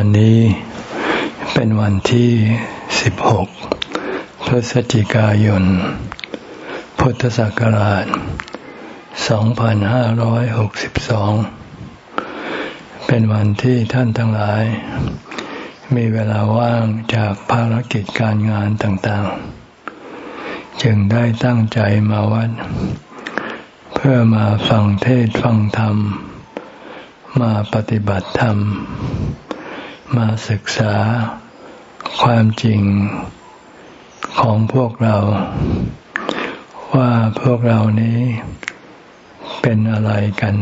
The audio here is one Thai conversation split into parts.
วันนี้เป็นวันที่ 16 พฤศจิกายน พุทธศักราช 2562 เป็นวันที่ท่านทั้งหลาย มีเวลาว่างจากภารกิจการงานต่างๆ จึงได้ตั้งใจมาวัด เพื่อมาฟังเทศฟังธรรม มาปฏิบัติธรรม มาศึกษาความจริงของพวกเรา ว่าพวกเรานี้เป็นอะไรกัน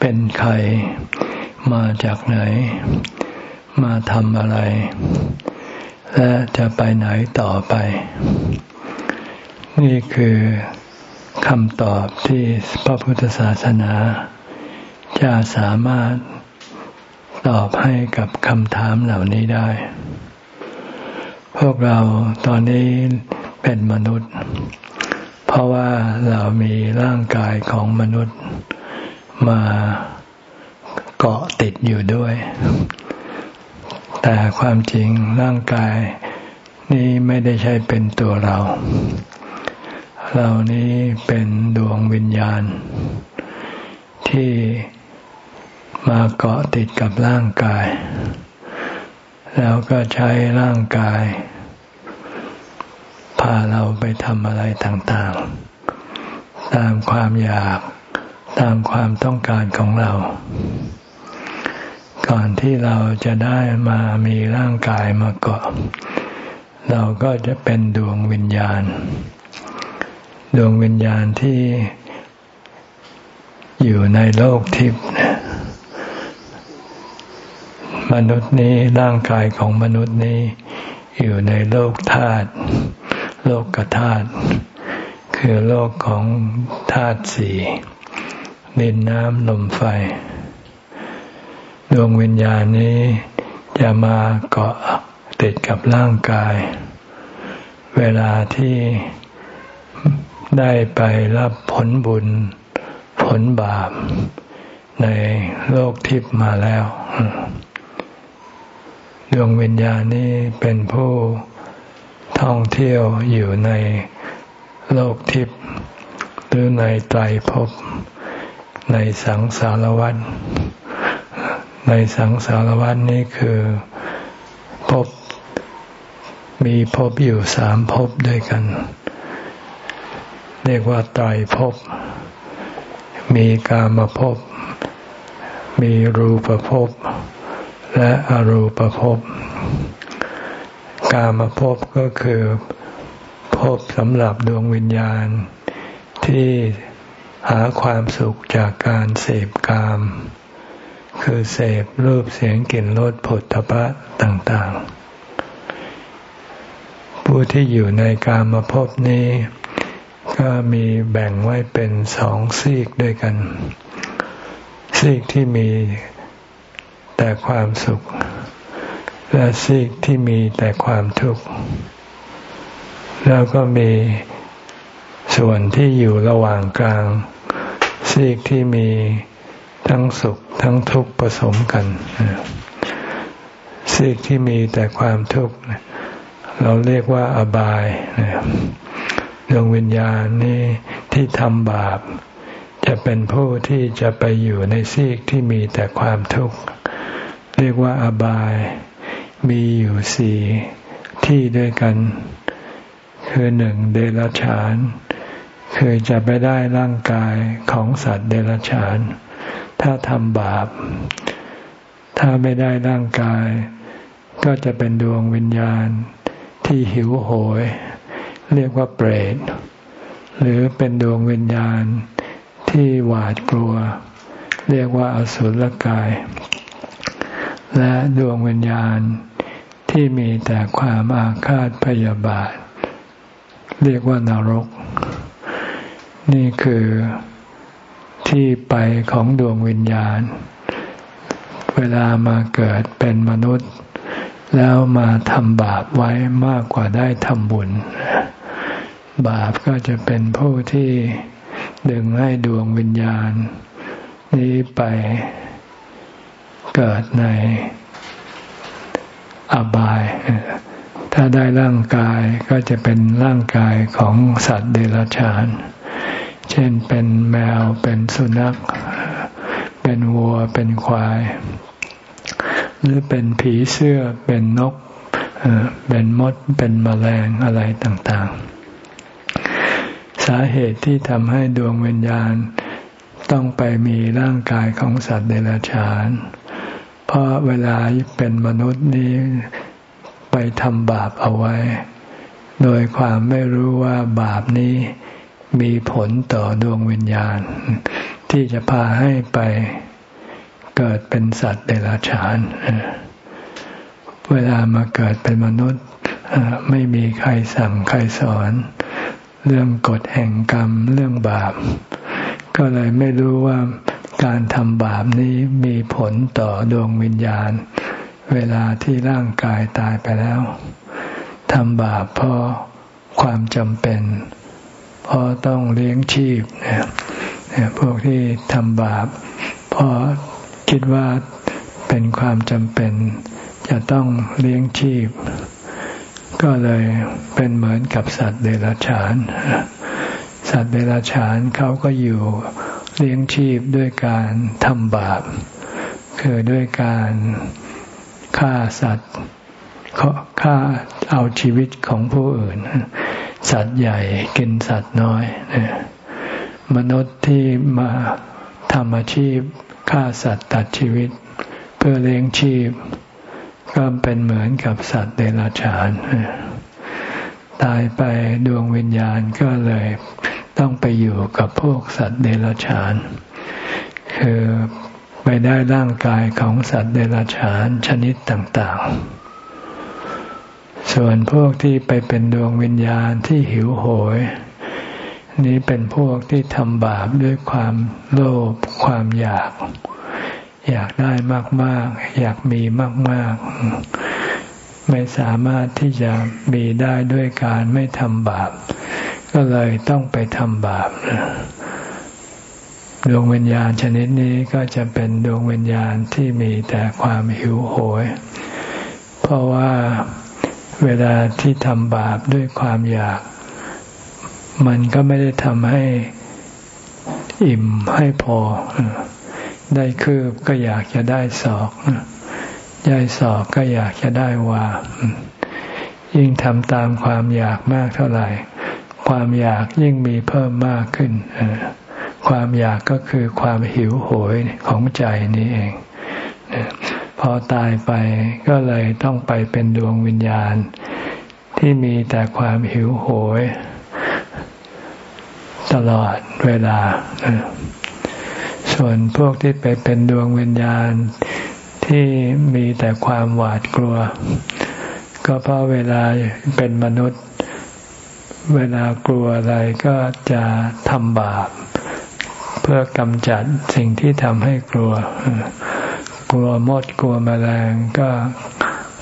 เป็นใคร มาจากไหน มาทำอะไร และจะไปไหนต่อไป นี่คือคำตอบที่พระพุทธศาสนา จะสามารถ ตอบให้กับคำถามเหล่านี้ได้ พวกเราตอนนี้เป็นมนุษย์ เพราะว่าเรามีร่างกายของมนุษย์มาเกาะติดอยู่ด้วย แต่ความจริงร่างกายนี้ไม่ได้ใช่เป็นตัวเรา เรานี้เป็นดวงวิญญาณ ที่ มาเกาะติดกับร่างกาย แล้วก็ใช้ร่างกาย พาเราไปทำอะไรต่างๆ ตามความอยากตามความต้องการของเรา ก่อนที่เราจะได้มามีร่างกายมาเกาะ เราก็จะเป็นดวงวิญญาณ ดวงวิญญาณที่อยู่ในโลกทิพย์ มนุษย์นี้ร่างกายของมนุษย์นี้ อยู่ในโลกธาตุโลกกธาตุคือโลกของธาตุสี่ดินน้ำลมไฟ ดวงวิญญาณนี้จะมาเกาะติดกับร่างกาย เวลาที่ได้ไปรับผลบุญผลบาปในโลกทิพย์มาแล้ว ดวงวิญญาณนี้เป็นผู้ท่องเที่ยวอยู่ในโลกทิพย์หรือในไตรภพในสังสารวัฏในสังสารวัฏนี้คือภพมีภพอยู่สามภพด้วยกัน เรียกว่าไตรภพมีกามภพมีรูปภพ และอรูปภพ กามภพก็คือภพสำหรับดวงวิญญาณ ที่หาความสุขจากการเสพกาม คือเสพรูปเสียงกลิ่นรสผลทพะต่างๆ ผู้ที่อยู่ในกามภพนี้ ก็มีแบ่งไว้เป็นสองซีกด้วยกัน ซีกที่มี แต่ความสุข และซีกที่มีแต่ความทุกข์ แล้วก็มีส่วนที่อยู่ระหว่างกลาง ซีกที่มีทั้งสุขทั้งทุกข์ผสมกัน ซีกที่มีแต่ความทุกข์เราเรียกว่าอบายดวงวิญญาณนี่ที่ทำบาป จะเป็นผู้ที่จะไปอยู่ในซีกที่มีแต่ความทุกข์ เรียกว่าอบาย มีอยู่สี่ที่ด้วยกัน คือหนึ่งเดรัจฉาน คือจะไปได้ร่างกายของสัตว์เดรัจฉาน ถ้าทำบาป ถ้าไม่ได้ร่างกาย ก็จะเป็นดวงวิญญาณที่หิวโหย เรียกว่าเปรต หรือเป็นดวงวิญญาณที่หวาดกลัว เรียกว่าอสุรกาย และดวงวิญญาณที่มีแต่ความอาฆาตพยาบาท เรียกว่านรก นี่คือที่ไปของดวงวิญญาณ เวลามาเกิดเป็นมนุษย์ แล้วมาทำบาปไว้มากกว่าได้ทำบุญ บาปก็จะเป็นผู้ที่ดึงให้ดวงวิญญาณ นี้ไป เกิดในอบาย ถ้าได้ร่างกายก็จะเป็นร่างกายของสัตว์เดรัจฉาน เช่นเป็นแมว เป็นสุนัข เป็นวัว เป็นควาย หรือเป็นผีเสื้อ เป็นนก เป็นมด เป็นมแมลงอะไรต่างๆ สาเหตุที่ทำให้ดวงวิญญาณต้องไปมีร่างกายของสัตว์เดรัจฉานเพราะเวลาเป็นมนุษย์นี้ไปทำบาปเอาไว้ โดยความไม่รู้ว่าบาปนี้มีผลต่อดวงวิญญาณ ที่จะพาให้ไปเกิดเป็นสัตว์เดรัจฉาน เวลามาเกิดเป็นมนุษย์ไม่มีใครสั่งใครสอน เรื่องกฎแห่งกรรมเรื่องบาป ก็เลยไม่รู้ว่า การทำบาปนี้มีผลต่อดวงวิญญาณ เวลาที่ร่างกายตายไปแล้วทำบาปเพราะความจำเป็น เพราะต้องเลี้ยงชีพเนี่ยพวกที่ทำบาป เพราะคิดว่าเป็นความจำเป็น จะต้องเลี้ยงชีพ ก็เลยเป็นเหมือนกับสัตว์เดรัจฉาน สัตว์เดรัจฉานเขาก็อยู่ เลี้ยงชีพด้วยการทำบาป คือด้วยการฆ่าสัตว์ฆ่าเอาชีวิตของผู้อื่น สัตว์ใหญ่กินสัตว์น้อย มนุษย์ที่มาทำอาชีพฆ่าสัตว์ตัดชีวิต เพื่อเลี้ยงชีพ ก็เป็นเหมือนกับสัตว์เดรัจฉาน ตายไปดวงวิญญาณก็เลย ต้องไปอยู่กับพวกสัตว์เดรัจฉาน คือไปได้ร่างกายของสัตว์เดรัจฉานชนิดต่าง ๆ ส่วนพวกที่ไปเป็นดวงวิญญาณที่หิวโหย นี้เป็นพวกที่ทำบาปด้วยความโลภความอยาก อยากได้มาก ๆ อยากมีมาก ๆ ไม่สามารถที่จะมีได้ด้วยการไม่ทำบาป ก็เลยต้องไปทำบาปดวงวิญญาณชนิดนี้ก็จะเป็นดวงวิญญาณที่มีแต่ความหิวโหย เพราะว่าเวลาที่ทำบาปด้วยความอยาก มันก็ไม่ได้ทำให้อิ่มให้พอ ได้คืบก็อยากจะได้ศอกได้ศอกก็อยากจะได้วายิ่งทำตามความอยากมากเท่าไหร่ ความอยากยิ่งมีเพิ่มมากขึ้น ความอยากก็คือความหิวโหยของใจนี้เอง พอตายไปก็เลยต้องไปเป็นดวงวิญญาณ ที่มีแต่ความหิวโหย ตลอดเวลา ส่วนพวกที่ไปเป็นดวงวิญญาณที่มีแต่ความหวาดกลัว ก็เพราะเวลาเป็นมนุษย์ เวลากลัวอะไรก็จะทำบาป เพื่อกำจัดสิ่งที่ทำให้กลัว กลัวมดกลัวแมลงก็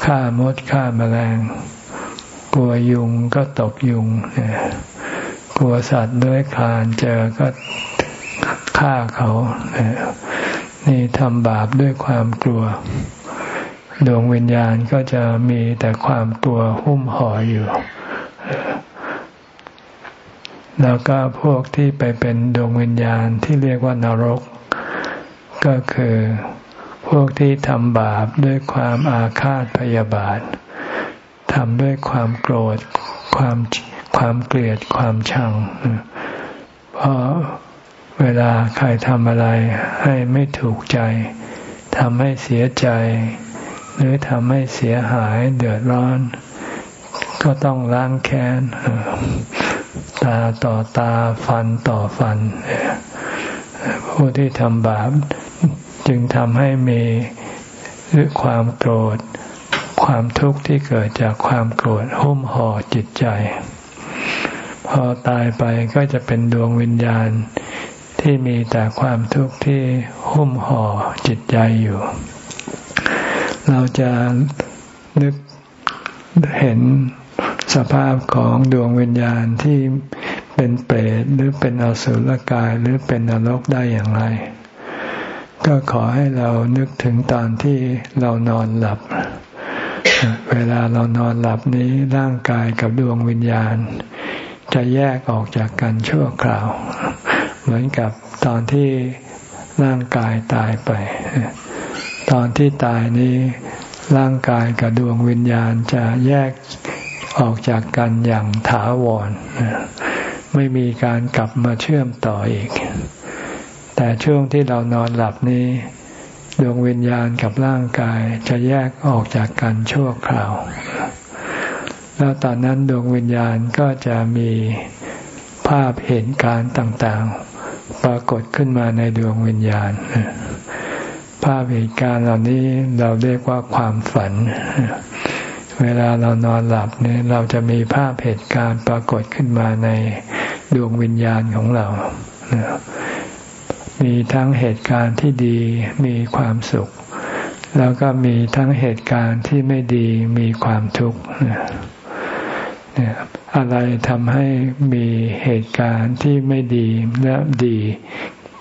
ฆ่ามดฆ่าแมลง กลัวยุงก็ตกยุง กลัวสัตว์เลื้อยคลานเจอก็ฆ่าเขา นี่ทำบาปด้วยความกลัว ดวงวิญญาณก็จะมีแต่ความกลัวหุ้มห่ออยู่ แล้วก็พวกที่ไปเป็นดวงวิญญาณที่เรียกว่านรก ก็คือพวกที่ทำบาปด้วยความอาฆาตพยาบาททำด้วยความโกรธ ความความเกลียดความชัง เพราะเวลาใครทำอะไรให้ไม่ถูกใจทำให้เสียใจ หรือทำให้เสียหายเดือดร้อน ก็ต้องล้างแค้น ตาต่อตาฟันต่อฟัน ผู้ที่ทำบาปจึงทำให้มีความโกรธ ความทุกข์ที่เกิดจากความโกรธหุ้มห่อจิตใจ พอตายไปก็จะเป็นดวงวิญญาณที่มีแต่ความทุกข์ที่หุ้มห่อจิตใจอยู่ เราจะนึกเห็น สภาพของดวงวิญญาณที่เป็นเปรตหรือเป็นอสุรกายหรือเป็นนรกได้อย่างไร ก็ขอให้เรานึกถึงตอนที่เรานอนหลับ เวลาเรานอนหลับนี้ร่างกายกับดวงวิญญาณ จะแยกออกจากกันชั่วคราว เหมือนกับตอนที่ร่างกายตายไป ตอนที่ตายนี้ร่างกายกับดวงวิญญาณจะแยก ออกจากกันอย่างถาวร ไม่มีการกลับมาเชื่อมต่ออีก แต่ช่วงที่เรานอนหลับนี้ ดวงวิญญาณกับร่างกายจะแยกออกจากกันชั่วคราว แล้วตอนนั้นดวงวิญญาณก็จะมีภาพเห็นการต่างๆ ปรากฏขึ้นมาในดวงวิญญาณ ภาพเหตุการณ์เหล่านี้เราเรียกว่าความฝัน เวลาเรานอนหลับเนี่ยเราจะมีภาพเหตุการณ์ปรากฏขึ้นมาในดวงวิญญาณของเรา มีทั้งเหตุการณ์ที่ดีมีความสุข แล้วก็มีทั้งเหตุการณ์ที่ไม่ดีมีความทุกข์อะไรทำให้มีเหตุการณ์ที่ไม่ดีและดี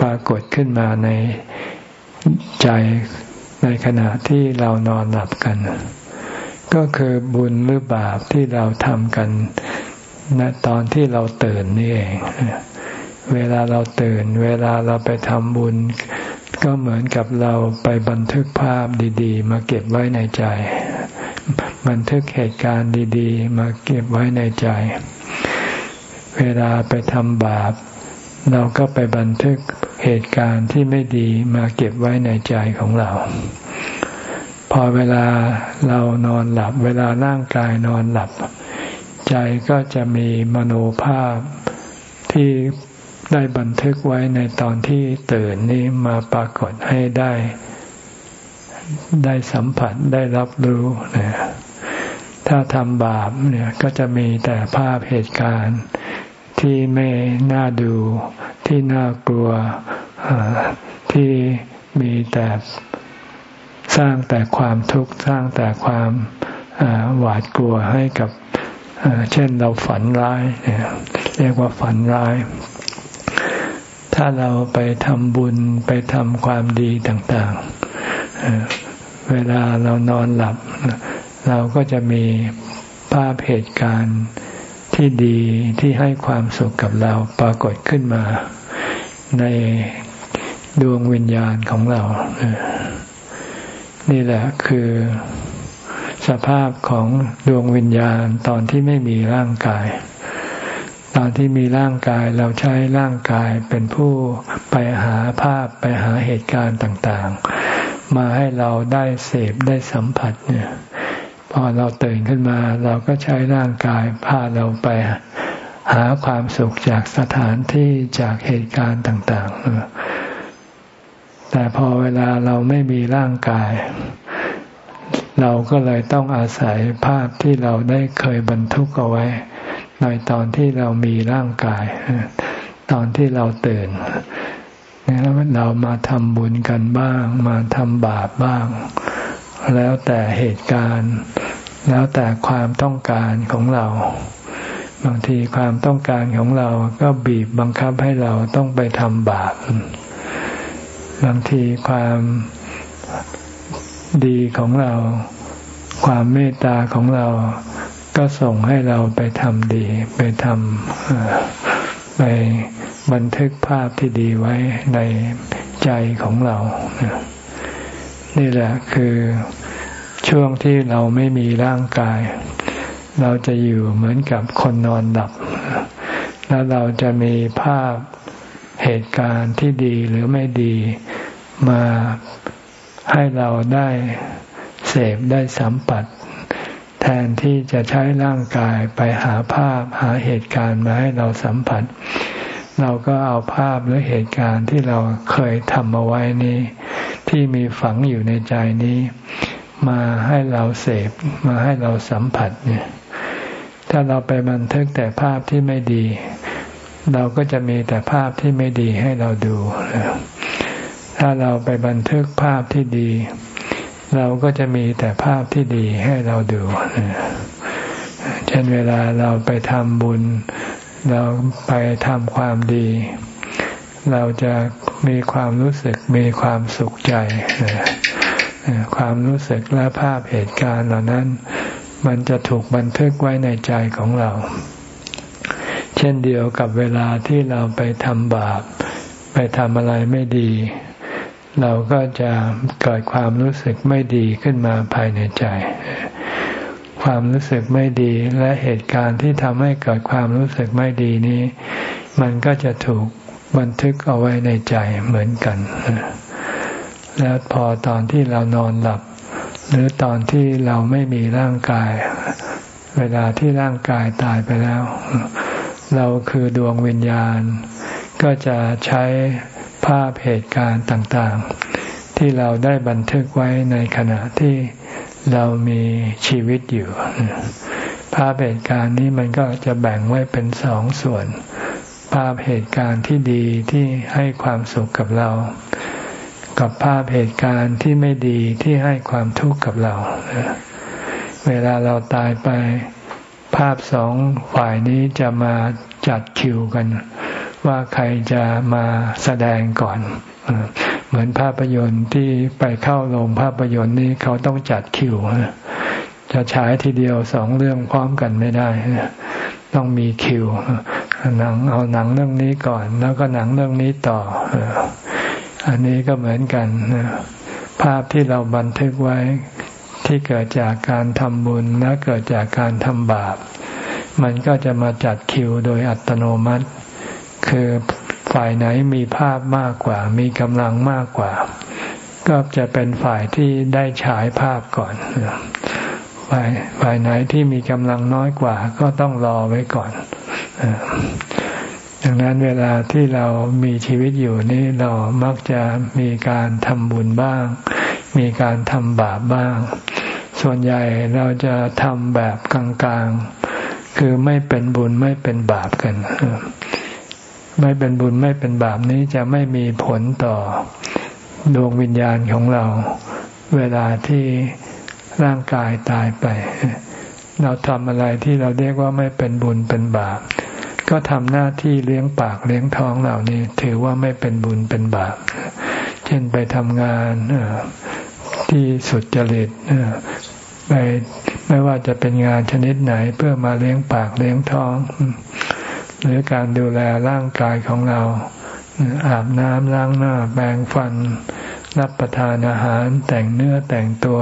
ปรากฏขึ้นมาในใจในขณะที่เรานอนหลับกัน ก็คือบุญหรือบาปที่เราทำกันณตอนที่เราตื่นนี่เอง เวลาเราตื่น เวลาเราไปทำบุญ ก็เหมือนกับเราไปบันทึกภาพดีๆ มาเก็บไว้ในใจ บันทึกเหตุการณ์ดีๆ มาเก็บไว้ในใจ เวลาไปทำบาป เราก็ไปบันทึกเหตุการณ์ที่ไม่ดีมาเก็บไว้ในใจของเรา พอเวลาเรานอนหลับ เวลาร่างกายนอนหลับ ใจก็จะมีมโนภาพที่ได้บันทึกไว้ในตอนที่ตื่นนี้มาปรากฏให้ได้ ได้สัมผัสได้รับรู้เนี่ยถ้าทำบาปเนี่ยก็จะมีแต่ภาพเหตุการณ์ที่ไม่น่าดู ที่น่ากลัวที่มีแต่ สร้างแต่ความทุกข์สร้างแต่ความหวาดกลัวให้กับเช่นเราฝันร้ายเรียกว่าฝันร้าย ถ้าเราไปทำบุญไปทำความดีต่างๆ เวลาเรานอนหลับ เราก็จะมีภาพเหตุการณ์ที่ดีที่ให้ความสุขกับเราปรากฏขึ้นมาในดวงวิญญาณของเรา นี่แหละคือสภาพของดวงวิญญาณตอนที่ไม่มีร่างกาย ตอนที่มีร่างกายเราใช้ร่างกายเป็นผู้ไปหาภาพไปหาเหตุการณ์ต่างๆ มาให้เราได้เสพได้สัมผัสเนี่ยพอเราตื่นขึ้นมาเราก็ใช้ร่างกายพาเราไปหาความสุขจากสถานที่จากเหตุการณ์ต่าง ๆ แต่พอเวลาเราไม่มีร่างกาย เราก็เลยต้องอาศัยภาพที่เราได้เคยบรรทุกเอาไว้ ในตอนที่เรามีร่างกาย ตอนที่เราตื่นเรามาทำบุญกันบ้าง มาทำบาปบ้าง แล้วแต่เหตุการณ์ แล้วแต่ความต้องการของเรา บางทีความต้องการของเราก็บีบบังคับให้เราต้องไปทำบาป บางทีความดีของเรา ความเมตตาของเรา ก็ส่งให้เราไปทำดี ไปทำไปบันทึกภาพที่ดีไว้ในใจของเรานี่แหละคือช่วงที่เราไม่มีร่างกาย เราจะอยู่เหมือนกับคนนอนหลับ แล้วเราจะมีภาพ เหตุการณ์ที่ดีหรือไม่ดีมาให้เราได้เสพได้สัมผัสแทนที่จะใช้ร่างกายไปหาภาพหาเหตุการณ์มาให้เราสัมผัส เราก็เอาภาพหรือเหตุการณ์ที่เราเคยทำเอาไว้นี้ ที่มีฝังอยู่ในใจนี้ มาให้เราเสพมาให้เราสัมผัสเนี่ยถ้าเราไปบันทึกแต่ภาพที่ไม่ดี เราก็จะมีแต่ภาพที่ไม่ดีให้เราดู ถ้าเราไปบันทึกภาพที่ดี เราก็จะมีแต่ภาพที่ดีให้เราดู เช่นเวลาเราไปทำบุญ เราไปทำความดี เราจะมีความรู้สึกมีความสุขใจ ความรู้สึกและภาพเหตุการณ์เหล่านั้น มันจะถูกบันทึกไว้ในใจของเรา เช่นเดียวกับเวลาที่เราไปทำบาป ไปทำอะไรไม่ดี เราก็จะเกิดความรู้สึกไม่ดีขึ้นมาภายในใจ ความรู้สึกไม่ดีและเหตุการณ์ที่ทำให้เกิดความรู้สึกไม่ดีนี้ มันก็จะถูกบันทึกเอาไว้ในใจเหมือนกัน แล้วพอตอนที่เรานอนหลับ หรือตอนที่เราไม่มีร่างกาย เวลาที่ร่างกายตายไปแล้ว เราคือดวงวิญญาณ ก็จะใช้ภาพเหตุการณ์ต่างๆ ที่เราได้บันทึกไว้ในขณะที่เรามีชีวิตอยู่ ภาพเหตุการณ์นี้มันก็จะแบ่งไว้เป็นสองส่วน ภาพเหตุการณ์ที่ดีที่ให้ความสุขกับเรา กับภาพเหตุการณ์ที่ไม่ดีที่ให้ความทุกข์กับเรา เวลาเราตายไป ภาพสองฝ่ายนี้จะมาจัดคิวกัน ว่าใครจะมาแสดงก่อน เหมือนภาพยนตร์ที่ไปเข้าโรงภาพยนตร์นี้เขาต้องจัดคิวจะฉายทีเดียวสองเรื่องพร้อมกันไม่ได้ ต้องมีคิวหนังเอาหนังเรื่องนี้ก่อน แล้วก็หนังเรื่องนี้ต่อ อันนี้ก็เหมือนกันภาพที่เราบันทึกไว้ ที่เกิดจากการทำบุญและเกิดจากการทำบาป มันก็จะมาจัดคิวโดยอัตโนมัติ คือฝ่ายไหนมีภาพมากกว่า มีกำลังมากกว่า ก็จะเป็นฝ่ายที่ได้ฉายภาพก่อน ฝ่ายฝ่ายไหนที่มีกำลังน้อยกว่า ก็ต้องรอไว้ก่อนดังนั้นเวลาที่เรามีชีวิตอยู่นี้เรามักจะมีการทำบุญบ้าง มีการทำบาปบ้าง ส่วนใหญ่เราจะทำแบบกลางๆ คือไม่เป็นบุญไม่เป็นบาปกัน ไม่เป็นบุญไม่เป็นบาปนี้จะไม่มีผลต่อดวงวิญญาณของเรา เวลาที่ร่างกายตายไป เราทำอะไรที่เราเรียกว่าไม่เป็นบุญเป็นบาป ก็ทำหน้าที่เลี้ยงปากเลี้ยงท้องเหล่านี้ ถือว่าไม่เป็นบุญเป็นบาป เช่นไปทำงานที่สุดจริต ไปไม่ว่าจะเป็นงานชนิดไหนเพื่อมาเลี้ยงปากเลี้ยงท้อง หรือการดูแลร่างกายของเรา อาบน้ำล้างหน้าแปรงฟัน รับประทานอาหารแต่งเนื้อแต่งตัว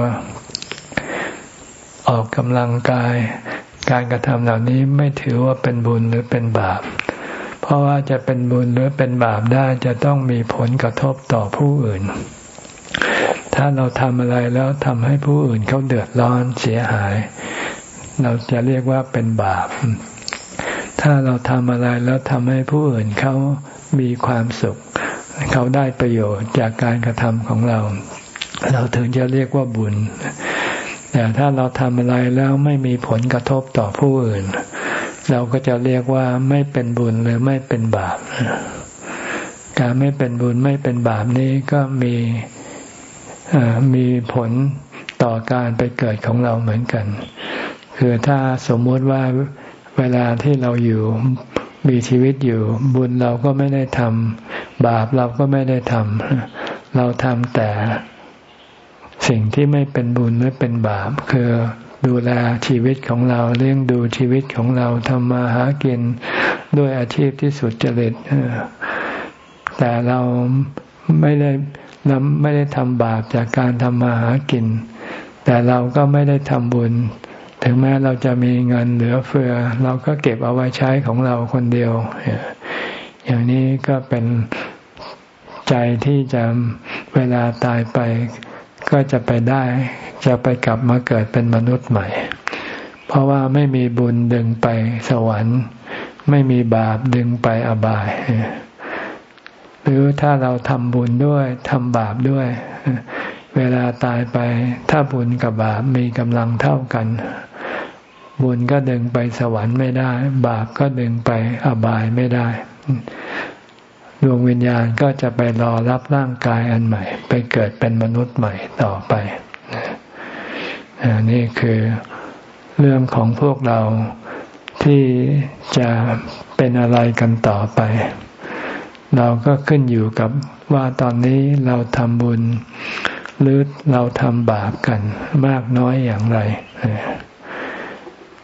ออกกำลังกาย การกระทำเหล่านี้ไม่ถือว่าเป็นบุญหรือเป็นบาป เพราะว่าจะเป็นบุญหรือเป็นบาปได้จะต้องมีผลกระทบต่อผู้อื่น ถ้าเราทำอะไรแล้วทำให้ผู้อื่นเขาเดือดร้อนเสียหาย เราจะเรียกว่าเป็นบาป ถ้าเราทำอะไรแล้วทำให้ผู้อื่นเขามีความสุข เขาได้ประโยชน์จากการกระทำของเรา เราถึงจะเรียกว่าบุญ แต่ถ้าเราทำอะไรแล้วไม่มีผลกระทบต่อผู้อื่น เราก็จะเรียกว่าไม่เป็นบุญหรือไม่เป็นบาป การไม่เป็นบุญไม่เป็นบาปนี้ก็มี มีผลต่อการไปเกิดของเราเหมือนกัน คือถ้าสมมติว่าเวลาที่เราอยู่มีชีวิตอยู่ บุญเราก็ไม่ได้ทำบาปเราก็ไม่ได้ทำเราทำแต่สิ่งที่ไม่เป็นบุญหรือเป็นบาป คือดูแลชีวิตของเราเลี้ยงดูชีวิตของเราทำมาหากินด้วยอาชีพที่สุดจริตแต่เราไม่ได้ เราไม่ได้ทำบาปจากการทำมาหากิน แต่เราก็ไม่ได้ทำบุญ ถึงแม้เราจะมีเงินเหลือเฟือ เราก็เก็บเอาไว้ใช้ของเราคนเดียว อย่างนี้ก็เป็นใจที่จะเวลาตายไป ก็จะไปได้ จะไปกลับมาเกิดเป็นมนุษย์ใหม่ เพราะว่าไม่มีบุญดึงไปสวรรค์ ไม่มีบาปดึงไปอบาย หรือถ้าเราทำบุญด้วยทำบาปด้วย เวลาตายไป ถ้าบุญกับบาปมีกำลังเท่ากัน บุญก็ดึงไปสวรรค์ไม่ได้ บาปก็ดึงไปอบายไม่ได้ ดวงวิญญาณก็จะไปรอรับร่างกายอันใหม่ ไปเกิดเป็นมนุษย์ใหม่ต่อไป นี่คือเรื่องของพวกเราที่จะเป็นอะไรกันต่อไป เราก็ขึ้นอยู่กับว่าตอนนี้เราทำบุญ หรือเราทำบาปกันมากน้อยอย่างไร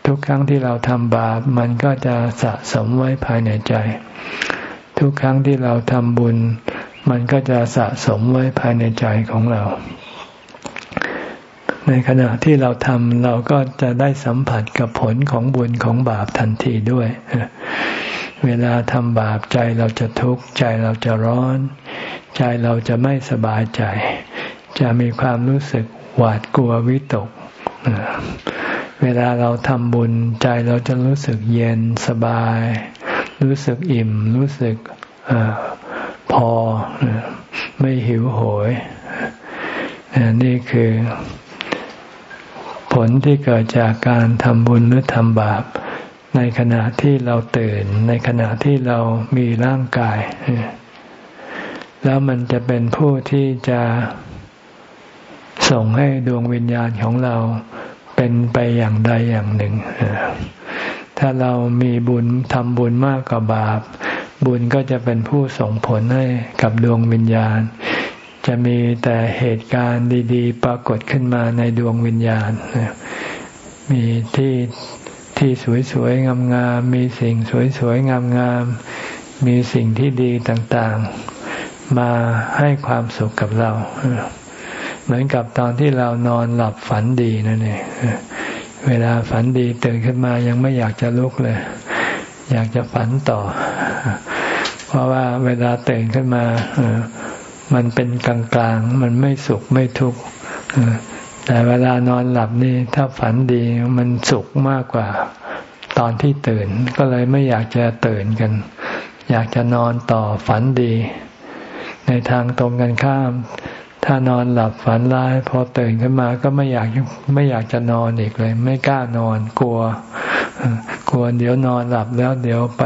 ทุกครั้งที่เราทำบาปมันก็จะสะสมไว้ภายในใจ ทุกครั้งที่เราทำบุญ มันก็จะสะสมไว้ภายในใจของเรา ในขณะที่เราทำเราก็จะได้สัมผัสกับผลของบุญของบาปทันทีด้วย เวลาทำบาปใจเราจะทุกข์ใจเราจะร้อน ใจเราจะไม่สบายใจ จะมีความรู้สึกหวาดกลัววิตก เวลาเราทำบุญใจเราจะรู้สึกเย็นสบาย รู้สึกอิ่ม รู้สึกอพอ ไม่หิวโหย นี่คือผลที่เกิดจากการทำบุญหรือทำบาป ในขณะที่เราตื่น ในขณะที่เรามีร่างกาย แล้วมันจะเป็นผู้ที่จะส่งให้ดวงวิญญาณของเราเป็นไปอย่างใดอย่างหนึ่ง ถ้าเรามีบุญทำบุญมากกว่าบาป บุญก็จะเป็นผู้ส่งผลให้กับดวงวิญญาณ จะมีแต่เหตุการณ์ดี ๆ ปรากฏขึ้นมาในดวงวิญญาณ มีที่ ที่สวยๆงามๆมีสิ่งสวยๆงามๆมีสิ่งที่ดีต่างๆ มาให้ความสุขกับเรา เหมือนกับตอนที่เรานอนหลับฝันดีนั่นเองเวลาฝันดีตื่นขึ้นมายังไม่อยากจะลุกเลย อยากจะฝันต่อ เพราะว่าเวลาตื่นขึ้นมามันเป็นกลางๆ มันไม่สุขไม่ทุกข์ แต่เวลานอนหลับนี่ถ้าฝันดีมันสุขมากกว่าตอนที่ตื่น ก็เลยไม่อยากจะตื่นกัน อยากจะนอนต่อฝันดี ในทางตรงกันข้าม ถ้านอนหลับฝันร้ายพอตื่นขึ้นมาก็ไม่อยากไม่อยากจะนอนอีกเลย ไม่กล้านอนกลัว กลัวเดี๋ยวนอนหลับแล้วเดี๋ยวไป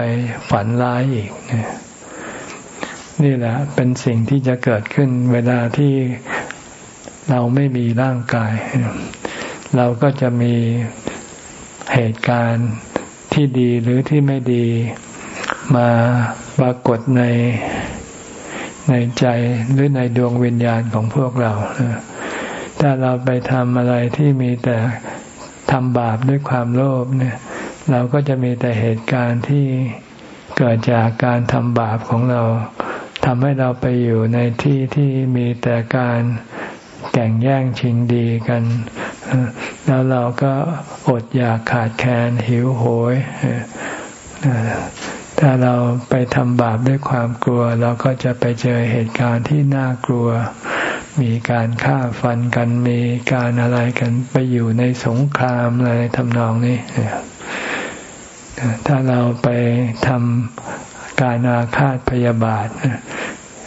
ฝันร้ายอีกนี่แหละเป็นสิ่งที่จะเกิดขึ้นเวลาที่ เราไม่มีร่างกาย เราก็จะมีเหตุการณ์ที่ดีหรือที่ไม่ดีมาปรากฏในในใจหรือในดวงวิญญาณของพวกเรา ถ้าเราไปทำอะไรที่มีแต่ทำบาปด้วยความโลภเนี่ย เราก็จะมีแต่เหตุการณ์ที่เกิดจากการทำบาปของเราทำให้เราไปอยู่ในที่ที่มีแต่การ แข่งแย่งชิงดีกัน แล้วเราก็อดอยากขาดแคลนหิวโหยถ้าเราไปทำบาปด้วยความกลัว เราก็จะไปเจอเหตุการณ์ที่น่ากลัว มีการฆ่าฟันกันมีการอะไรกันไปอยู่ในสงครามอะไรทำนองนี้ถ้าเราไปทำการอาฆาตพยาบาท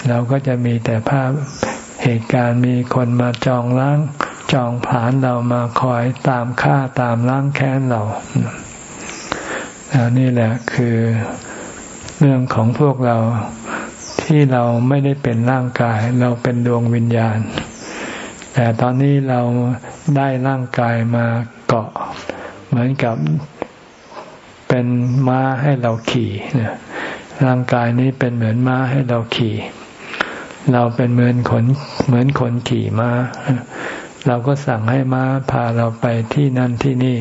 เราก็จะมีแต่ภาพ เหตุการณ์มีคนมาจองล้าง จองผานเรามาคอยตามฆ่าตามล้างแค้นเรานี่แหละคือเรื่องของพวกเราที่เราไม่ได้เป็นร่างกาย เราเป็นดวงวิญญาณ แต่ตอนนี้เราได้ร่างกายมาเกาะ เหมือนกับเป็นม้าให้เราขี่ร่างกายนี้เป็นเหมือนม้าให้เราขี่ เราเป็นเหมือนขนเหมือนคนขี่ม้า เราก็สั่งให้ม้าพาเราไปที่นั่นที่นี่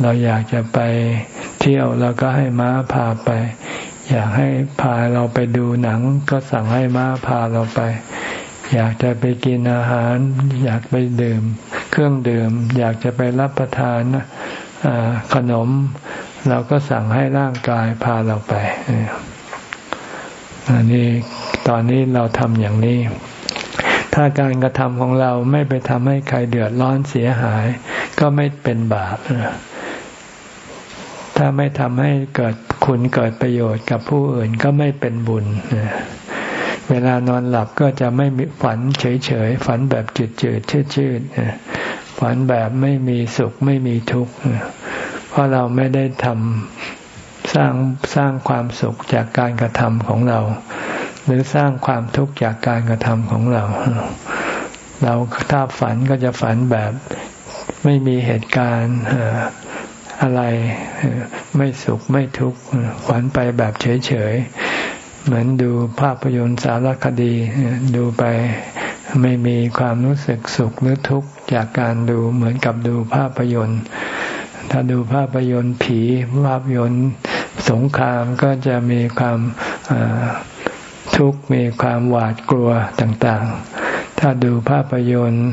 เราอยากจะไปเที่ยวเราก็ให้ม้าพาไป อยากให้พาเราไปดูหนัง ก็สั่งให้ม้าพาเราไป อยากจะไปกินอาหาร อยากไปดื่ม เครื่องดื่ม อยากจะไปรับประทานขนม เราก็สั่งให้ร่างกายพาเราไปอันนี้ ตอนนี้เราทำอย่างนี้ ถ้าการกระทำของเราไม่ไปทำให้ใครเดือดร้อนเสียหาย ก็ไม่เป็นบาปถ้าไม่ทำให้เกิดคุณเกิดประโยชน์กับผู้อื่นก็ไม่เป็นบุญ เวลานอนหลับก็จะไม่มีฝันเฉยๆ ฝันแบบจืดๆชืดๆฝันแบบไม่มีสุขไม่มีทุกข์ เพราะเราไม่ได้ทำสร้างสร้างความสุขจากการกระทำของเรา หรือสร้างความทุกข์จากการกระทำของเรา เราถ้าฝันก็จะฝันแบบไม่มีเหตุการณ์อะไรไม่สุขไม่ทุกข์ฝันไปแบบเฉยๆ เหมือนดูภาพยนตร์สารคดีดูไปไม่มีความรู้สึกสุขหรือทุกข์จากการดูเหมือนกับดูภาพยนตร์ ถ้าดูภาพยนตร์ผีภาพยนตร์สงครามก็จะมีความ ทุกข์มีความหวาดกลัวต่างๆ ถ้าดูภาพยนตร์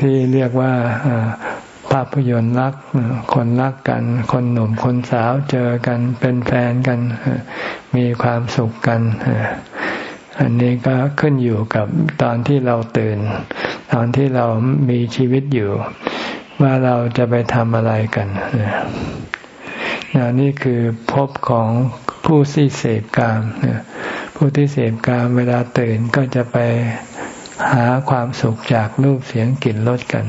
ที่เรียกว่าภาพยนตร์รัก คนรักกัน คนหนุ่มคนสาวเจอกันเป็นแฟนกัน มีความสุขกัน อันนี้ก็ขึ้นอยู่กับตอนที่เราตื่น ตอนที่เรามีชีวิตอยู่ ว่าเราจะไปทำอะไรกันนี่คือพบของผู้ที่เสพกาม ผู้ที่เสพกามเวลาตื่นก็จะไปหาความสุขจากรูปเสียงกลิ่นรสกัน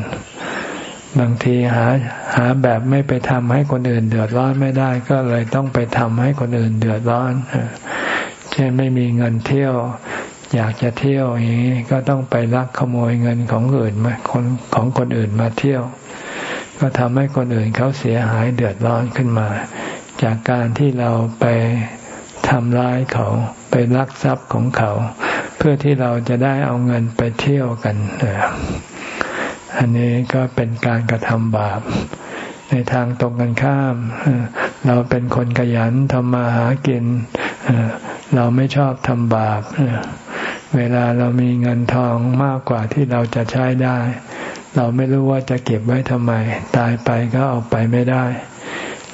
บางทีหาหาแบบไม่ไปทำให้คนอื่นเดือดร้อนไม่ได้ก็เลยต้องไปทำให้คนอื่นเดือดร้อน เช่นไม่มีเงินเที่ยว อยากจะเที่ยวอย่างนี้ก็ต้องไปลักขโมยเงินของอื่นมาคนของคนอื่นมาเที่ยว ก็ทำให้คนอื่นเขาเสียหายเดือดร้อนขึ้นมา จากการที่เราไป ทำร้ายเขาไปลักทรัพย์ของเขา เพื่อที่เราจะได้เอาเงินไปเที่ยวกัน อันนี้ก็เป็นการกระทำบาป ในทางตรงกันข้าม เราเป็นคนขยันทำมาหากิน เราไม่ชอบทำบาป เวลาเรามีเงินทองมากกว่าที่เราจะใช้ได้ เราไม่รู้ว่าจะเก็บไว้ทำไม ตายไปก็เอาไปไม่ได้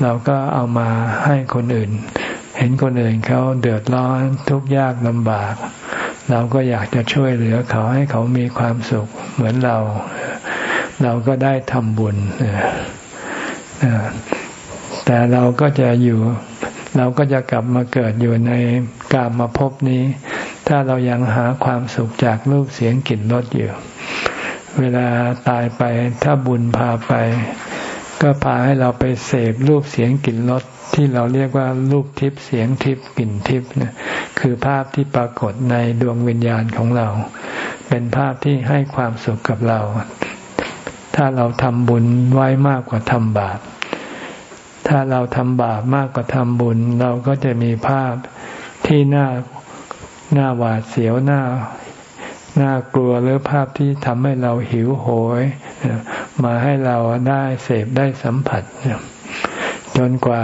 เราก็เอามาให้คนอื่น เห็นคนอื่นเขาเดือดร้อนทุกข์ยากลำบาก เราก็อยากจะช่วยเหลือเขาให้เขามีความสุขเหมือนเรา เราก็ได้ทำบุญแต่เราก็จะอยู่ เราก็จะกลับมาเกิดอยู่ในกามาพบนี้ ถ้าเรายังหาความสุขจากรูปเสียงกลิ่นรสอยู่ เวลาตายไปถ้าบุญพาไป ก็พาให้เราไปเสพรูปเสียงกลิ่นรส ที่เราเรียกว่ารูปทิพย์เสียงทิพย์กลิ่นทิพย์นะคือภาพที่ปรากฏในดวงวิญญาณของเรา เป็นภาพที่ให้ความสุขกับเรา ถ้าเราทำบุญไว้มากกว่าทำบาปถ้าเราทำบาปมากกว่าทำบุญ เราก็จะมีภาพที่น่าน่าหวาดเสียวน่าน่ากลัวหรือภาพที่ทำให้เราหิวโหย มาให้เราได้เสพได้สัมผัส จนกว่า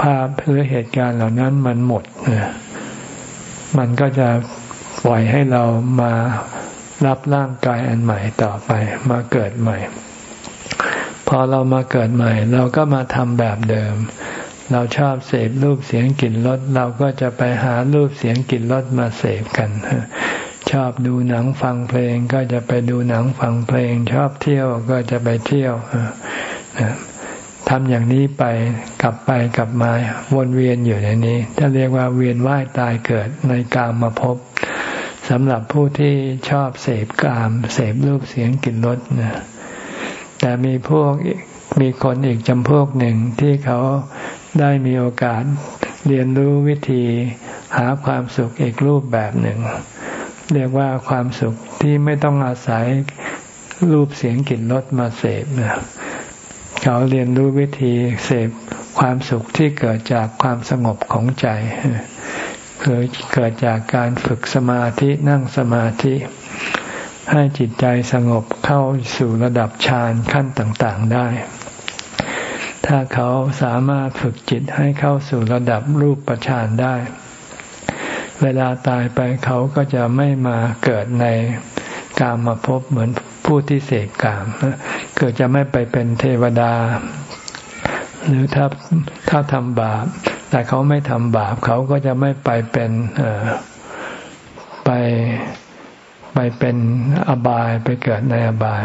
ภาพหรือเหตุการณ์เหล่านั้นมันหมด มันก็จะปล่อยให้เรามารับร่างกายอันใหม่ต่อไป มาเกิดใหม่ พอเรามาเกิดใหม่ เราก็มาทำแบบเดิม เราชอบเสพรูปเสียงกลิ่นรสเราก็จะไปหารูปเสียงกลิ่นรสมาเสพกันชอบดูหนังฟังเพลงก็จะไปดูหนังฟังเพลง ชอบเที่ยวก็จะไปเที่ยว ทำอย่างนี้ไปกลับไปกลับมาวนเวียนอยู่ในนี้ถ้าเรียกว่าเวียนว่ายตายเกิดในกามมาพบสำหรับผู้ที่ชอบเสพกาม เสพรูปเสียงกลิ่นรสนะแต่มีพวกมีคนอีกจำพวกหนึ่งที่เขาได้มีโอกาสเรียนรู้วิธีหาความสุขอีกรูปแบบหนึ่ง เรียกว่าความสุขที่ไม่ต้องอาศัยรูปเสียงกลิ่นรสมาเสพนะ เขาเรียนรู้วิธีเสพความสุขที่เกิดจากความสงบของใจคือเกิดจากการฝึกสมาธินั่งสมาธิ ให้จิตใจสงบเข้าสู่ระดับฌานขั้นต่างๆได้ ถ้าเขาสามารถฝึกจิตให้เข้าสู่ระดับรูปฌานได้ เวลาตายไปเขาก็จะไม่มาเกิดในกามมาพบเหมือน ผู้ที่เสกกามเกิดจะไม่ไปเป็นเทวดา หรือถ้าถ้าทำบาป แต่เขาไม่ทำบาป เขาก็จะไม่ไปเป็นไปไปเป็นอบายไปเกิดในอบาย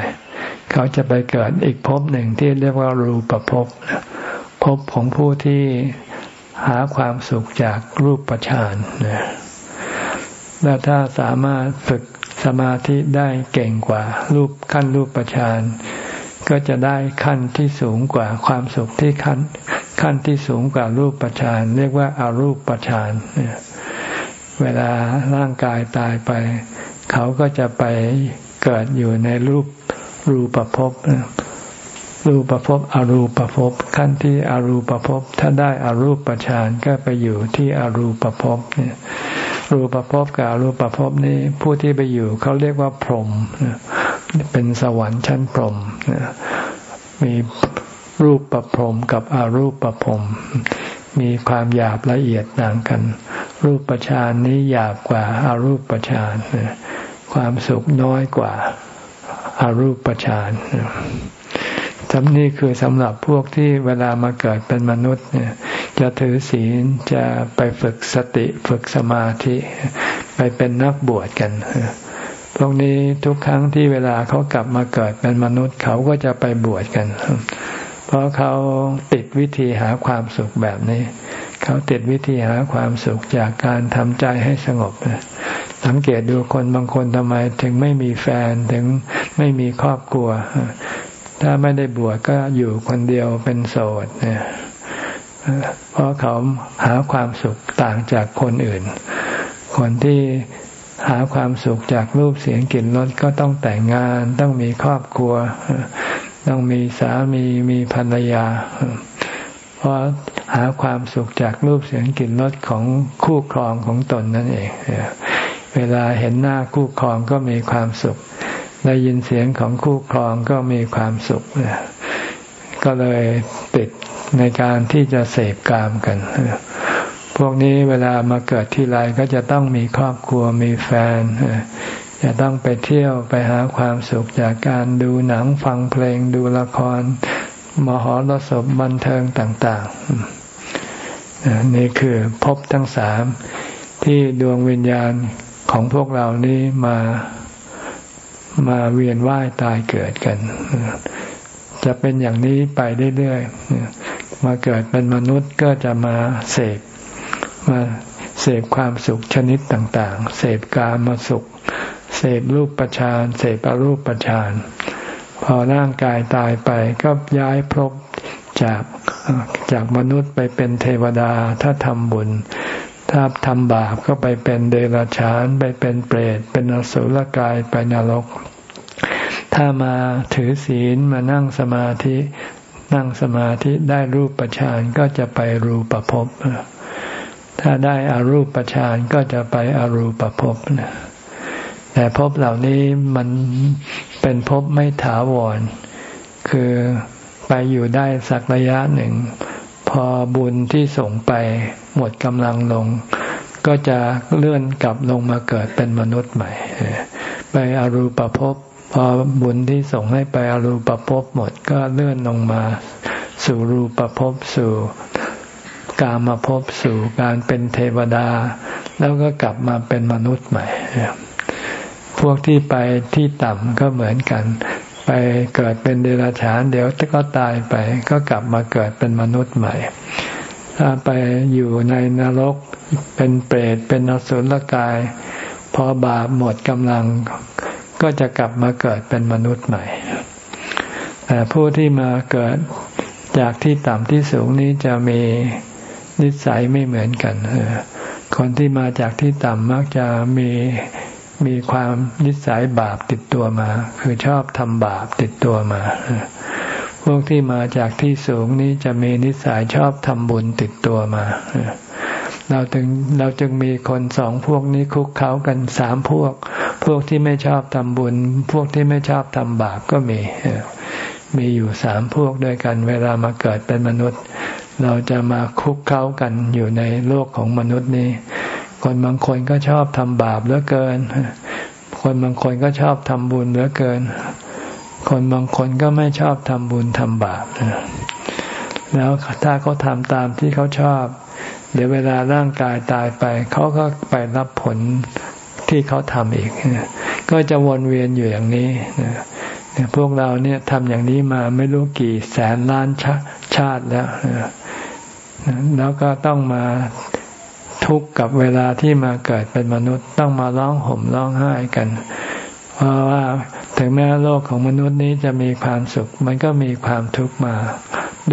เขาจะไปเกิดอีกภพหนึ่งที่เรียกว่ารูปภพภพของผู้ที่หาความสุขจากรูปประชานแล้วถ้าสามารถฝึก สมาธิได้เก่งกว่า รูปขั้นรูปประชานก็จะได้ขั้นที่สูงกว่าความสุขที่ขั้นขั้นที่สูงกว่ารูปประชานเรียกว่าอารูปประชานเวลาร่างกายตายไป เขาก็จะไปเกิดอยู่ในรูปรูปภพรูปภพอรูปภพขั้นที่อรูปภพถ้าได้อรูปประชานก็ไปอยู่ที่อรูปภพเนี่ย รูปภพกับรูปภพนี้ผู้ที่ไปอยู่เขาเรียกว่าพรหมเป็นสวรรค์ชั้นพรหมมีรูปประพรมกับอารูปประพรมมีความหยาบละเอียดต่างกัน รูปประชานนี้หยาบกว่าอารูปประชานความสุขน้อยกว่าอารูปประชานสำนี่คือสำหรับพวกที่เวลามาเกิดเป็นมนุษย์เนี่ย จะถือศีลจะไปฝึกสติฝึกสมาธิ ไปเป็นนักบวชกันพวกนี้ทุกครั้งที่เวลาเขากลับมาเกิดเป็นมนุษย์เขาก็จะไปบวชกัน เพราะเขาติดวิธีหาความสุขแบบนี้ เขาติดวิธีหาความสุขจากการทำใจให้สงบสังเกตดูคนบางคนทำไมถึงไม่มีแฟนถึงไม่มีครอบครัว ถ้าไม่ได้บวชก็อยู่คนเดียวเป็นโสดเนี่ย เพราะเขาหาความสุขต่างจากคนอื่น คนที่หาความสุขจากรูปเสียงกลิ่นรสก็ต้องแต่งงาน ต้องมีครอบครัว ต้องมีสามีมีภรรยา เพราะหาความสุขจากรูปเสียงกลิ่นรสของคู่ครองของตนนั่นเอง เวลาเห็นหน้าคู่ครองก็มีความสุข ได้ยินเสียงของคู่ครองก็มีความสุข ก็เลยติดในการที่จะเสพกามกัน พวกนี้เวลามาเกิดที่ไรก็จะต้องมีครอบครัวมีแฟน จะต้องไปเที่ยวไปหาความสุขจากการดูหนังฟังเพลงดูละคร มหรสพบันเทิงต่าง ๆ นี่คือพบทั้งสามที่ดวงวิญญาณของพวกเรานี้มามาเวียนว่ายตายเกิดกัน จะเป็นอย่างนี้ไปเรื่อยๆมาเกิดเป็นมนุษย์ก็จะมาเสพมาเสพความสุขชนิดต่างๆ เสพกามาสุข เสพรูปประชานเสพอรูปประชานพอร่างกายตายไปก็ย้ายพบจากจากมนุษย์ไปเป็นเทวดาถ้าทำบุญ ถ้าทำบาปก็ไปเป็นเดรัจฉาน ไปเป็นเปรต เป็นอสุรกายไปนรก ถ้ามาถือศีลมานั่งสมาธิ นั่งสมาธิได้รูปประชานก็จะไปรูปภพถ้าได้อารูปฌานก็จะไปอรูปภพนะแต่ภพเหล่านี้มันเป็นภพไม่ถาวร คือไปอยู่ได้สักระยะหนึ่ง พอบุญที่ส่งไปหมดกำลังลง ก็จะเลื่อนกลับลงมาเกิดเป็นมนุษย์ใหม่ ไปอรูปภพ พอบุญที่ส่งให้ไปอรูปภพหมดก็เลื่อนลงมา สู่รูปภพสู่กามาพบสู่การเป็นเทวดา แล้วก็กลับมาเป็นมนุษย์ใหม่ พวกที่ไปที่ต่ำก็เหมือนกัน ไปเกิดเป็นเดรัจฉาน เดี๋ยวก็ตายไป ก็กลับมาเกิดเป็นมนุษย์ใหม่ ถ้าไปอยู่ในนรกเป็นเปรตเป็นอสุรกาย พอบาปหมดกำลัง ก็จะกลับมาเกิดเป็นมนุษย์ใหม่ แต่ผู้ที่มาเกิดจากที่ต่ำที่สูงนี้จะมีนิสัยไม่เหมือนกัน คนที่มาจากที่ต่ำมักจะมีมีความนิสัยบาปติดตัวมา คือชอบทำบาปติดตัวมา พวกที่มาจากที่สูงนี้จะมีนิสัยชอบทำบุญติดตัวมา เราจึงเราจึงมีคนสองพวกนี้คุกเขากันสามพวก พวกที่ไม่ชอบทำบุญ พวกที่ไม่ชอบทำบาปก็มี มีอยู่สามพวกด้วยกัน เวลามาเกิดเป็นมนุษย์ เราจะมาคุกเข้ากันอยู่ในโลกของมนุษย์นี้ คนบางคนก็ชอบทำบาปเหลือเกิน คนบางคนก็ชอบทำบุญเหลือเกิน คนบางคนก็ไม่ชอบทำบุญทำบาปแล้วถ้าเขาทำตามที่เขาชอบ เดี๋ยวเวลาร่างกายตายไป เขาก็ไปรับผล ที่เขาทำอีก ก็จะวนเวียนอยู่อย่างนี้พวกเราเนี่ยทำอย่างนี้มาไม่รู้กี่แสนล้านชาชาติแล้วแล้วก็ต้องมาทุกข์กับเวลาที่มาเกิดเป็นมนุษย์ต้องมาร้องห่มร้องไห้กัน เพราะว่าถึงแม้โลกของมนุษย์นี้จะมีความสุข มันก็มีความทุกข์มา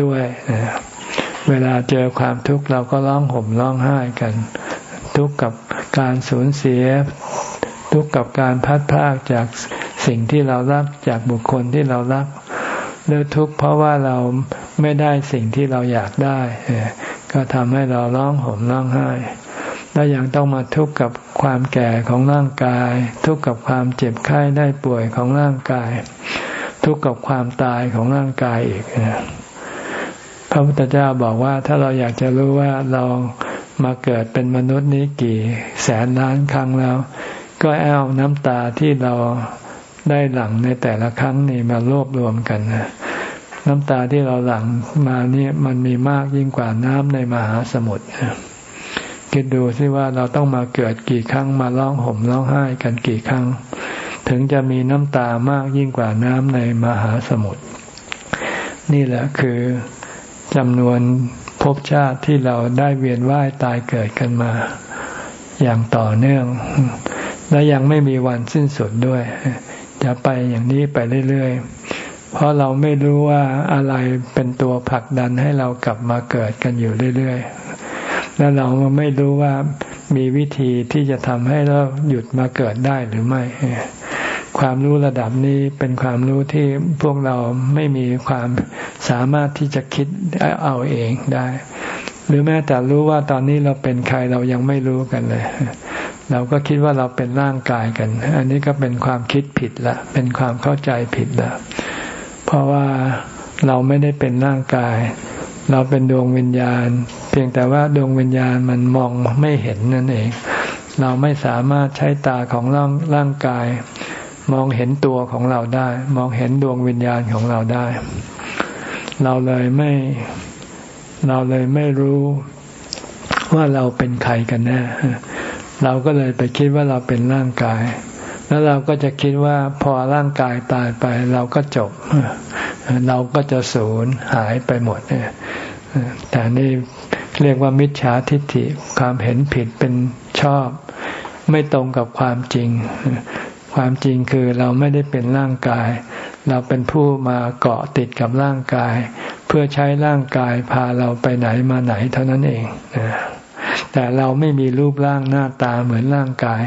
ด้วยเวลาเจอความทุกข์เราก็ร้องห่มร้องไห้กัน ทุกข์กับ การสูญเสีย ทุกข์กับการพัดพลากจากสิ่งที่เรารักจากบุคคลที่เรารักหรือทุกข์เพราะว่าเราไม่ได้สิ่งที่เราอยากได้ ก็ทำให้เราร้องห่มร้องไห้แล้วยังต้องมาทุกข์กับความแก่ของร่างกาย ทุกข์กับความเจ็บไข้ได้ป่วยของร่างกาย ทุกข์กับความตายของร่างกายอีกพระพุทธเจ้าบอกว่าถ้าเราอยากจะรู้ว่าเรา มาเกิดเป็นมนุษย์นี้กี่แสนล้านครั้งแล้ว ก็เอาน้ำตาที่เราได้หลั่งในแต่ละครั้งนี่มารวบรวมกันนะน้ำตาที่เราหลั่งมาเนี่ยมันมีมากยิ่งกว่าน้ำในมหาสมุทรคิดดูสิว่าเราต้องมาเกิดกี่ครั้งมาร้องห่มร้องไห้กันกี่ครั้ง ถึงจะมีน้ำตามากยิ่งกว่าน้ำในมหาสมุทรนี่แหละคือจำนวน ภพชาติที่เราได้เวียนว่ายตายเกิดกันมา อย่างต่อเนื่อง และยังไม่มีวันสิ้นสุดด้วย จะไปอย่างนี้ไปเรื่อยๆ เพราะเราไม่รู้ว่าอะไรเป็นตัวผลักดันให้เรากลับมาเกิดกันอยู่เรื่อยๆ และเราไม่รู้ว่ามีวิธีที่จะทำให้เราหยุดมาเกิดได้หรือไม่ ความรู้ระดับนี้เป็นความรู้ที่พวกเราไม่มีความสามารถที่จะคิดเอาเองได้ หรือแม้แต่รู้ว่าตอนนี้เราเป็นใครเรายังไม่รู้กันเลย เราก็คิดว่าเราเป็นร่างกายกัน อันนี้ก็เป็นความคิดผิดละเป็นความเข้าใจผิดละเพราะว่าเราไม่ได้เป็นร่างกาย เราเป็นดวงวิญญาณ เพียงแต่ว่าดวงวิญญาณมันมองไม่เห็นนั่นเอง เราไม่สามารถใช้ตาของร่างร่างกาย มองเห็นตัวของเราได้ มองเห็นดวงวิญญาณของเราได้ เราเลยไม่เราเลยไม่รู้ว่าเราเป็นใครกันแน่เราก็เลยไปคิดว่าเราเป็นร่างกาย แล้วเราก็จะคิดว่าพอร่างกายตายไป เราก็จบ เราก็จะสูญหายไปหมดเนี่ยแต่นี่เรียกว่ามิจฉาทิฏฐิความเห็นผิดเป็นชอบ ไม่ตรงกับความจริง ความจริงคือเราไม่ได้เป็นร่างกาย เราเป็นผู้มาเกาะติดกับร่างกาย เพื่อใช้ร่างกายพาเราไปไหนมาไหนเท่านั้นเองแต่เราไม่มีรูปร่างหน้าตาเหมือนร่างกาย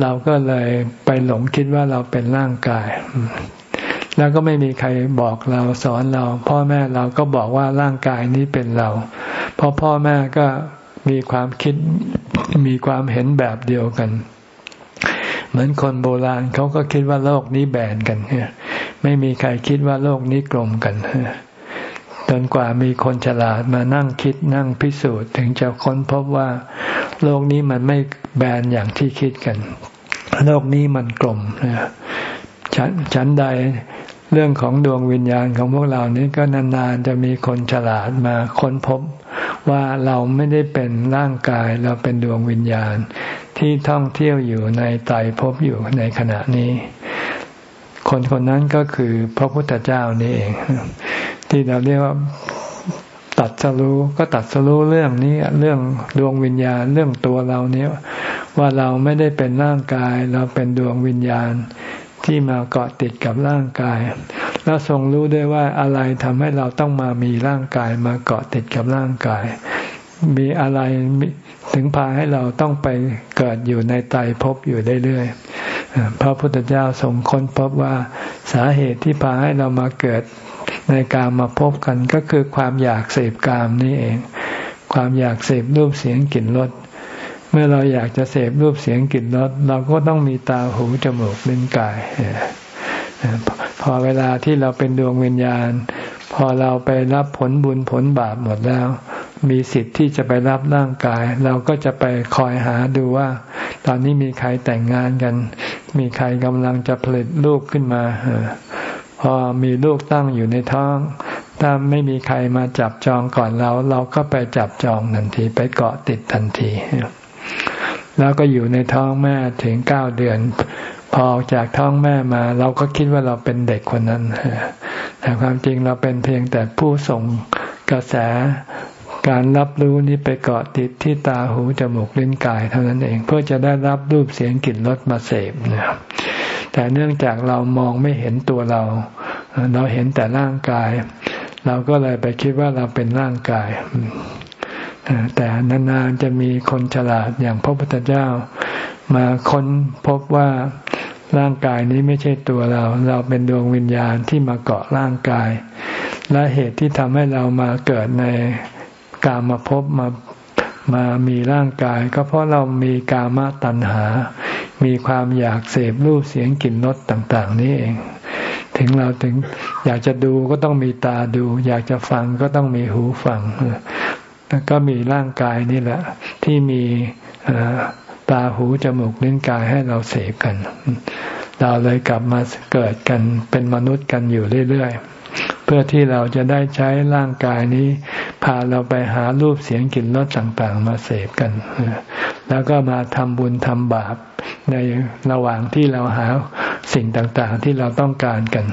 เราก็เลยไปหลงคิดว่าเราเป็นร่างกาย แล้วก็ไม่มีใครบอกเราสอนเรา พ่อแม่เราก็บอกว่าร่างกายนี้เป็นเรา เพราะพ่อแม่ก็มีความคิดมีความเห็นแบบเดียวกัน เหมือนคนโบราณเขาก็คิดว่าโลกนี้แบนกันไม่มีใครคิดว่าโลกนี้กลมกันจนกว่ามีคนฉลาดมานั่งคิดนั่งพิสูจน์ ถึงจะค้นพบว่า โลกนี้มันไม่แบนอย่างที่คิดกัน โลกนี้มันกลมฉันฉันใดเรื่องของดวงวิญญาณของพวกเรานี้ก็นานๆจะมีคนฉลาดมาค้นพบว่าเราไม่ได้เป็นร่างกายเราเป็นดวงวิญญาณ ที่ท่องเที่ยวอยู่ในไตรภพอยู่ในขณะนี้ คนคนนั้นก็คือพระพุทธเจ้านี่เอง ที่เราเรียกว่าตัดสรู้ก็ตัดสรู้เรื่องนี้เรื่องดวงวิญญาณเรื่องตัวเราเนี้ยว่าเราไม่ได้เป็นร่างกาย เราเป็นดวงวิญญาณที่มาเกาะติดกับร่างกาย แล้วทรงรู้ด้วยว่าอะไรทำให้เราต้องมามีร่างกายมาเกาะติดกับร่างกาย มีอะไร ถึงพาให้เราต้องไปเกิดอยู่ในไตภพอยู่เรื่อยๆพระพุทธเจ้าทรงค้นพบว่าสาเหตุที่พาให้เรามาเกิดในการมาพบกันก็คือความอยากเสพกามนี่เอง ความอยากเสพรูปเสียงกลิ่นรสเมื่อเราอยากจะเสพรูปเสียงกลิ่นรสเราก็ต้องมีตาหูจมูกลิ้นกายพอเวลาที่เราเป็นดวงวิญญาณ พอเราไปรับผลบุญผลบาปหมดแล้ว มีสิทธิ์ที่จะไปรับร่างกาย เราก็จะไปคอยหาดูว่า ตอนนี้มีใครแต่งงานกัน มีใครกำลังจะผลิตลูกขึ้นมาพอมีลูกตั้งอยู่ในท้อง ถ้าไม่มีใครมาจับจองก่อนเรา เราก็ไปจับจองทันที ไปเกาะติดทันที แล้วก็อยู่ในท้องแม่ถึงเก้าเดือน พอออกจากท้องแม่มา เราก็คิดว่าเราเป็นเด็กคนนั้นแต่ความจริงเราเป็นเพียงแต่ผู้ส่งกระแส การรับรู้นี้ไปเกาะติดที่ตาหูจมูกลิ้นกายเท่านั้นเองเพื่อจะได้รับรูปเสียงกลิ่นรสมาเสพนะครับแต่เนื่องจากเรามองไม่เห็นตัวเรา เราเห็นแต่ร่างกาย เราก็เลยไปคิดว่าเราเป็นร่างกาย แต่นานๆจะมีคนฉลาดอย่างพระพุทธเจ้า มาค้นพบว่าร่างกายนี้ไม่ใช่ตัวเรา เราเป็นดวงวิญญาณที่มาเกาะร่างกาย และเหตุที่ทำให้เรามาเกิดใน กามาพบมามามีร่างกาย ก็เพราะเรามีกามตัณหา มีความอยากเสพรูปเสียงกลิ่นรสต่าง ๆ นี่เอง ถึงเราถึงอยากจะดูก็ต้องมีตาดู อยากจะฟังก็ต้องมีหูฟังแล้วก็มีร่างกายนี่แหละ ที่มีตาหูจมูกลิ้นกายให้เราเสพกัน เราเลยกลับมาเกิดกันเป็นมนุษย์กันอยู่เรื่อย ๆ พื่อที่เราจะได้ใช้ร่างกายนี้ พาเราไปหารูปเสียงกลิ่นรสต่างๆ มาเสพกัน แล้วก็มาทำบุญทำบาปในระหว่างที่เราหาสิ่งต่างๆ ที่เราต้องการกัน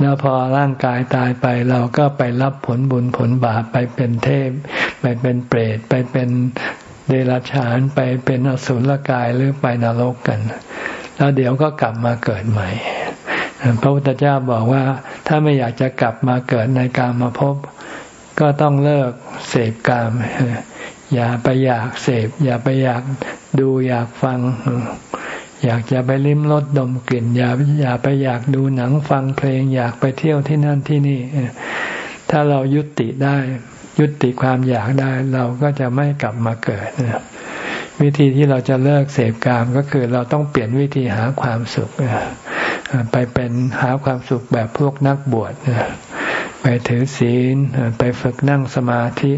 แล้วพอร่างกายตายไปเราก็ไปรับผลบุญผลบาปไปเป็นเทพ ไปเป็นเปรต ไปเป็นเดรัจฉาน ไปเป็นอสุรกายหรือไปนรกกัน แล้วเดี๋ยวก็กลับมาเกิดใหม่ พระพุทธเจ้าบอกว่าถ้าไม่อยากจะกลับมาเกิดในกามมาพบ ก็ต้องเลิกเสพกาม อย่าไปอยากเสพ อย่าไปอยากดูอยากฟัง อยากจะไปลิ้มรสดมกลิ่น อย่าอย่าไปอยากดูหนังฟังเพลง อยากไปเที่ยวที่นั่นที่นี่ ถ้าเรายุติได้ ยุติความอยากได้ เราก็จะไม่กลับมาเกิดวิธีที่เราจะเลิกเสพกามก็คือเราต้องเปลี่ยนวิธีหาความสุข ไปเป็นหาความสุขแบบพวกนักบวชไปถือศีลไปฝึกนั่งสมาธิ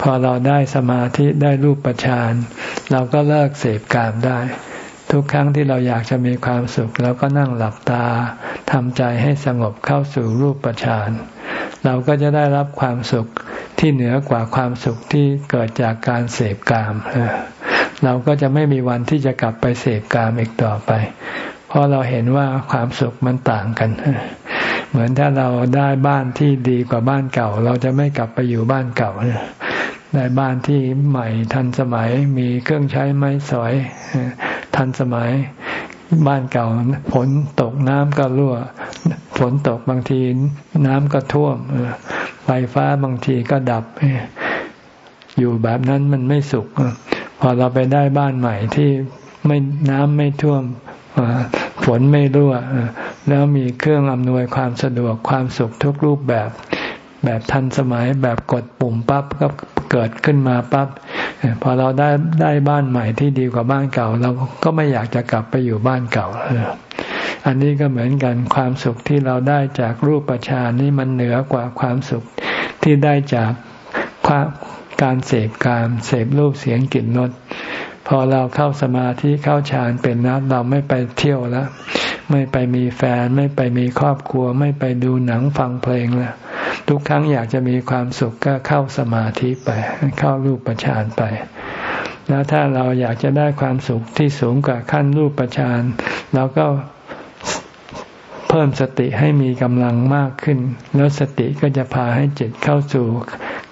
พอเราได้สมาธิได้รูปฌานเราก็เลิกเสพกามได้ ทุกครั้งที่เราอยากจะมีความสุขเราก็นั่งหลับตาทำใจให้สงบเข้าสู่รูปฌานเราก็จะได้รับความสุขที่เหนือกว่าความสุขที่เกิดจากการเสพกาม เราก็จะไม่มีวันที่จะกลับไปเสพกามอีกต่อไป ราะเราเห็นว่าความสุขมันต่างกัน เหมือนถ้าเราได้บ้านที่ดีกว่าบ้านเก่า เราจะไม่กลับไปอยู่บ้านเก่าได้บ้านที่ใหม่ทันสมัยมีเครื่องใช้ไม้สอย ทันสมัยบ้านเก่าฝนตกน้ำก็รั่วฝนตกบางทีน้ำก็ท่วมไฟฟ้าบางทีก็ดับ อยู่แบบนั้นมันไม่สุข พอเราไปได้บ้านใหม่ที่ไม่น้ำไม่ท่วม ฝนไม่รั่ว แล้วมีเครื่องอำนวยความสะดวกความสุขทุกรูปแบบ แบบทันสมัยแบบกดปุ่มปั๊บก็เกิดขึ้นมาปั๊บพอเราได้ได้บ้านใหม่ที่ดีกว่าบ้านเก่า เราก็ไม่อยากจะกลับไปอยู่บ้านเก่าอันนี้ก็เหมือนกันความสุขที่เราได้จากรูปประชานนี่มันเหนือกว่าความสุขที่ได้จากาการเสพการเสพรูปเสียงกลิ่นรส พอเราเข้าสมาธิเข้าฌานเป็นนะเราไม่ไปเที่ยวแล้วไม่ไปมีแฟน ไม่ไปมีครอบครัว ไม่ไปดูหนังฟังเพลงแล้วทุกครั้งอยากจะมีความสุขก็เข้าสมาธิไป เข้ารูปประชานไป แล้วถ้าเราอยากจะได้ความสุขที่สูงกว่าขั้นรูปประชานเราก็เพิ่มสติให้มีกำลังมากขึ้น แล้วสติก็จะพาให้จิตเข้าสู่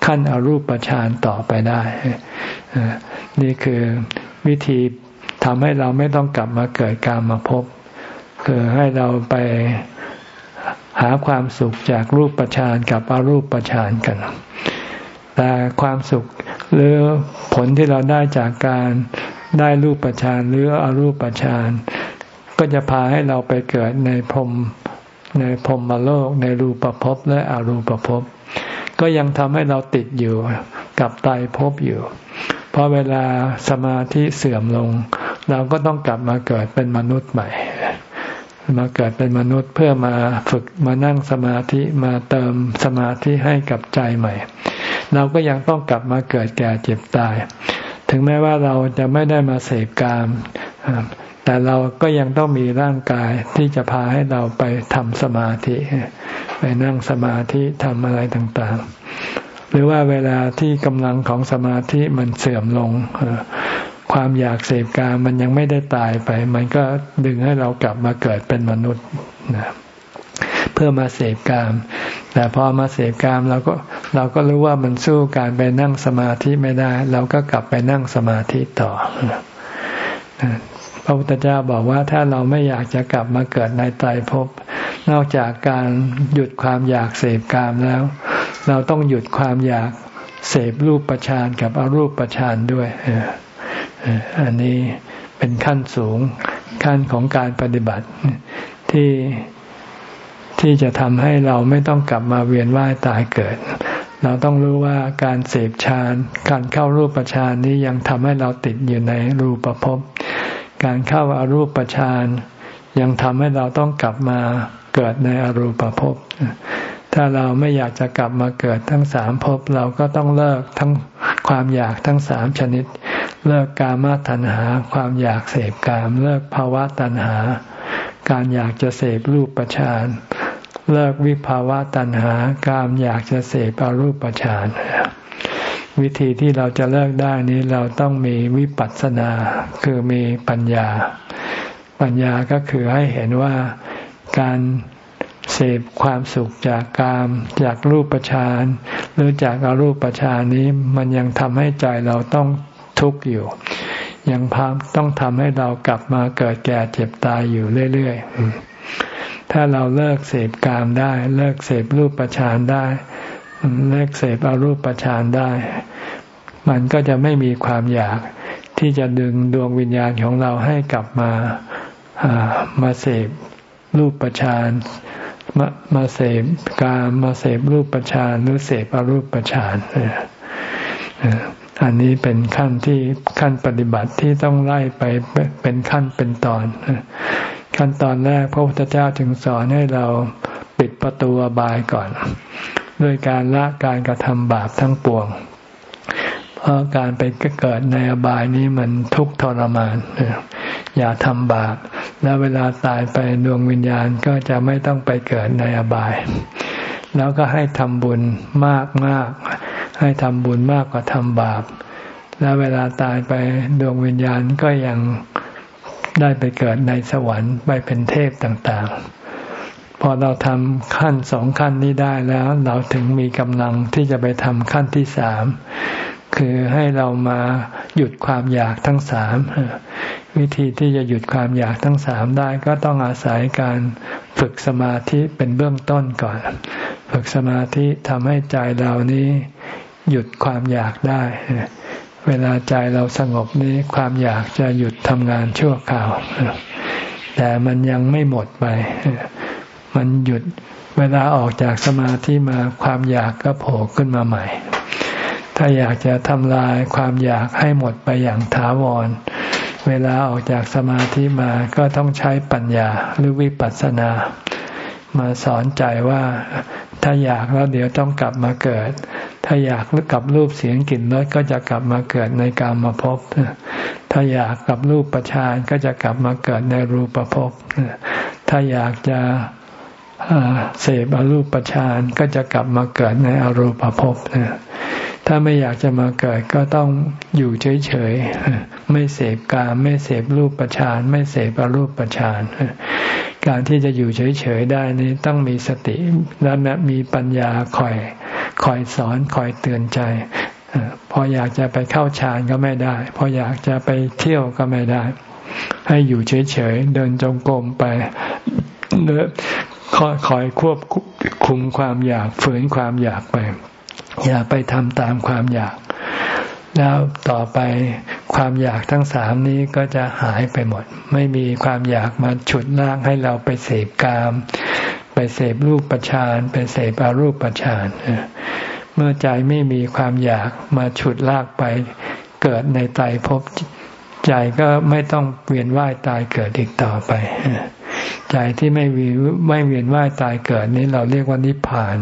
ขั้นอรูปฌานต่อไปได้ นี่คือวิธีทำให้เราไม่ต้องกลับมาเกิดการมาพบ คือให้เราไปหาความสุขจากรูปฌานกับอรูปฌานกัน แต่ความสุขหรือผลที่เราได้จากการได้รูปฌานหรืออรูปฌานก็จะพาให้เราไปเกิดในพรมในพรมมโลก ในรูปภพและอรูปภพก็ยังทำให้เราติดอยู่กับตายภพอยู่ เพราะเวลาสมาธิเสื่อมลง เราก็ต้องกลับมาเกิดเป็นมนุษย์ใหม่ มาเกิดเป็นมนุษย์เพื่อมาฝึกมานั่งสมาธิมาเติมสมาธิให้กับใจใหม่ เราก็ยังต้องกลับมาเกิดแก่เจ็บตาย ถึงแม้ว่าเราจะไม่ได้มาเสพกามแต่เราก็ยังต้องมีร่างกายที่จะพาให้เราไปทำสมาธิ ไปนั่งสมาธิทำอะไรต่างๆ หรือว่าเวลาที่กำลังของสมาธิมันเสื่อมลงความอยากเสพกามมันยังไม่ได้ตายไป มันก็ดึงให้เรากลับมาเกิดเป็นมนุษย์นะเพื่อมาเสพกาม แต่พอมาเสพกามเราก็เราก็รู้ว่ามันสู้การไปนั่งสมาธิไม่ได้ เราก็กลับไปนั่งสมาธิต่อพระพุทธเจ้าบอกว่าถ้าเราไม่อยากจะกลับมาเกิดในตายภพนอกจากการหยุดความอยากเสพกามแล้ว เราต้องหยุดความอยากเสพรูปประชานกับอรูปประชานด้วยอันนี้เป็นขั้นสูงขั้นของการปฏิบัติที่ที่จะทำให้เราไม่ต้องกลับมาเวียนว่ายตายเกิด เราต้องรู้ว่าการเสพฌานการเข้ารูปฌานนี้ยังทำให้เราติดอยู่ในรูปภพการเข้าอารูปฌานยังทำให้เราต้องกลับมาเกิดในอรูปภพ ถ้าเราไม่อยากจะกลับมาเกิดทั้งสามภพเราก็ต้องเลิกทั้งความอยากทั้งสามชนิด เลิกกามตัณหา ความอยากเสพกาม เลิกภาวะตัณหา การอยากจะเสพรูปฌานเลิกวิภาวะตัณหา การอยากจะเสพอรูปฌานวิธีที่เราจะเลิกได้นี้เราต้องมีวิปัสสนา คือมีปัญญา ปัญญาก็คือให้เห็นว่าการ เสพความสุขจากกาม จากรูปฌานหรือจากอารูปฌานนี้มันยังทำให้ใจเราต้องทุกข์อยู่ ยังพามต้องทำให้เรากลับมาเกิดแก่เจ็บตายอยู่เรื่อยๆ ถ้าเราเลิกเสพกามได้ เลิกเสพรูปฌานได้ เลิกเสพอารูปฌานได้ มันก็จะไม่มีความอยากที่จะดึงดวงวิญญาณของเราให้กลับมามาเสพรูปฌาน มามาเสพกามมาเสพรูปฌานหรือเสพอรูปฌานอันนี้เป็นขั้นที่ขั้นปฏิบัติที่ต้องไล่ไปเป็นขั้นเป็นตอน ขั้นตอนแรกพระพุทธเจ้าจึงสอนให้เราปิดประตูบายก่อน ด้วยการละการกระทำบาปทั้งปวง เพราะการไปเกิดในอบายนี้มันทุกข์ทรมาน อย่าทำบาป แล้วเวลาตายไปดวงวิญญาณก็จะไม่ต้องไปเกิดในอบาย แล้วก็ให้ทำบุญมากมาก ให้ทำบุญมากกว่าทำบาป แล้วเวลาตายไปดวงวิญญาณก็ยังได้ไปเกิดในสวรรค์ไปเป็นเทพต่างๆพอเราทำขั้นสองขั้นนี้ได้แล้ว เราถึงมีกำลังที่จะไปทำขั้นที่สาม คือให้เรามาหยุดความอยากทั้งสามวิธีที่จะหยุดความอยากทั้งสามได้ก็ต้องอาศัยการฝึกสมาธิเป็นเบื้องต้นก่อน ฝึกสมาธิทำให้ใจเรานี้หยุดความอยากได้ เวลาใจเราสงบนี้ความอยากจะหยุดทำงานชั่วคราว แต่มันยังไม่หมดไป มันหยุดเวลาออกจากสมาธิมาความอยากก็โผล่ขึ้นมาใหม่ ถ้าอยากจะทำลายความอยากให้หมดไปอย่างถาวร เวลาออกจากสมาธิมาก็ต้องใช้ปัญญาหรือวิปัสสนา มาสอนใจว่าถ้าอยากแล้วเดี๋ยวต้องกลับมาเกิด ถ้าอยากกับรูปเสียงกลิ่นรสก็จะกลับมาเกิดในกามมาพบถ้าอยากกับรูปประชานก็จะกลับมาเกิดในรูปภพ ถ้าอยากจะเสพอรูปฌานก็จะกลับมาเกิดในอรูปภพนะ ถ้าไม่อยากจะมาเกิดก็ต้องอยู่เฉยๆ ไม่เสพกาม ไม่เสพรูปฌานไม่เสพอรูปฌานการที่จะอยู่เฉยๆได้นี้ต้องมีสติและมีปัญญาคอยคอยสอนคอยเตือนใจพออยากจะไปเข้าฌานก็ไม่ได้ พออยากจะไปเที่ยวก็ไม่ได้ ให้อยู่เฉยๆ เดินจงกรมไปคอยคอยควบคุมความอยากฝืนความอยากไป อย่าไปทำตามความอยาก แล้วต่อไปความอยากทั้งสามนี้ก็จะหายไปหมด ไม่มีความอยากมาฉุดลากให้เราไปเสพกาม ไปเสพรูปประชานไปเสพอารูปประชานเมื่อใจไม่มีความอยากมาฉุดลากไปเกิดในไตภพใจก็ไม่ต้องเวียนว่ายตายเกิดอีกต่อไป ใจที่ไม่วีไม่เวียนว่ายตายเกิดนี้เราเรียกว่านิพพาน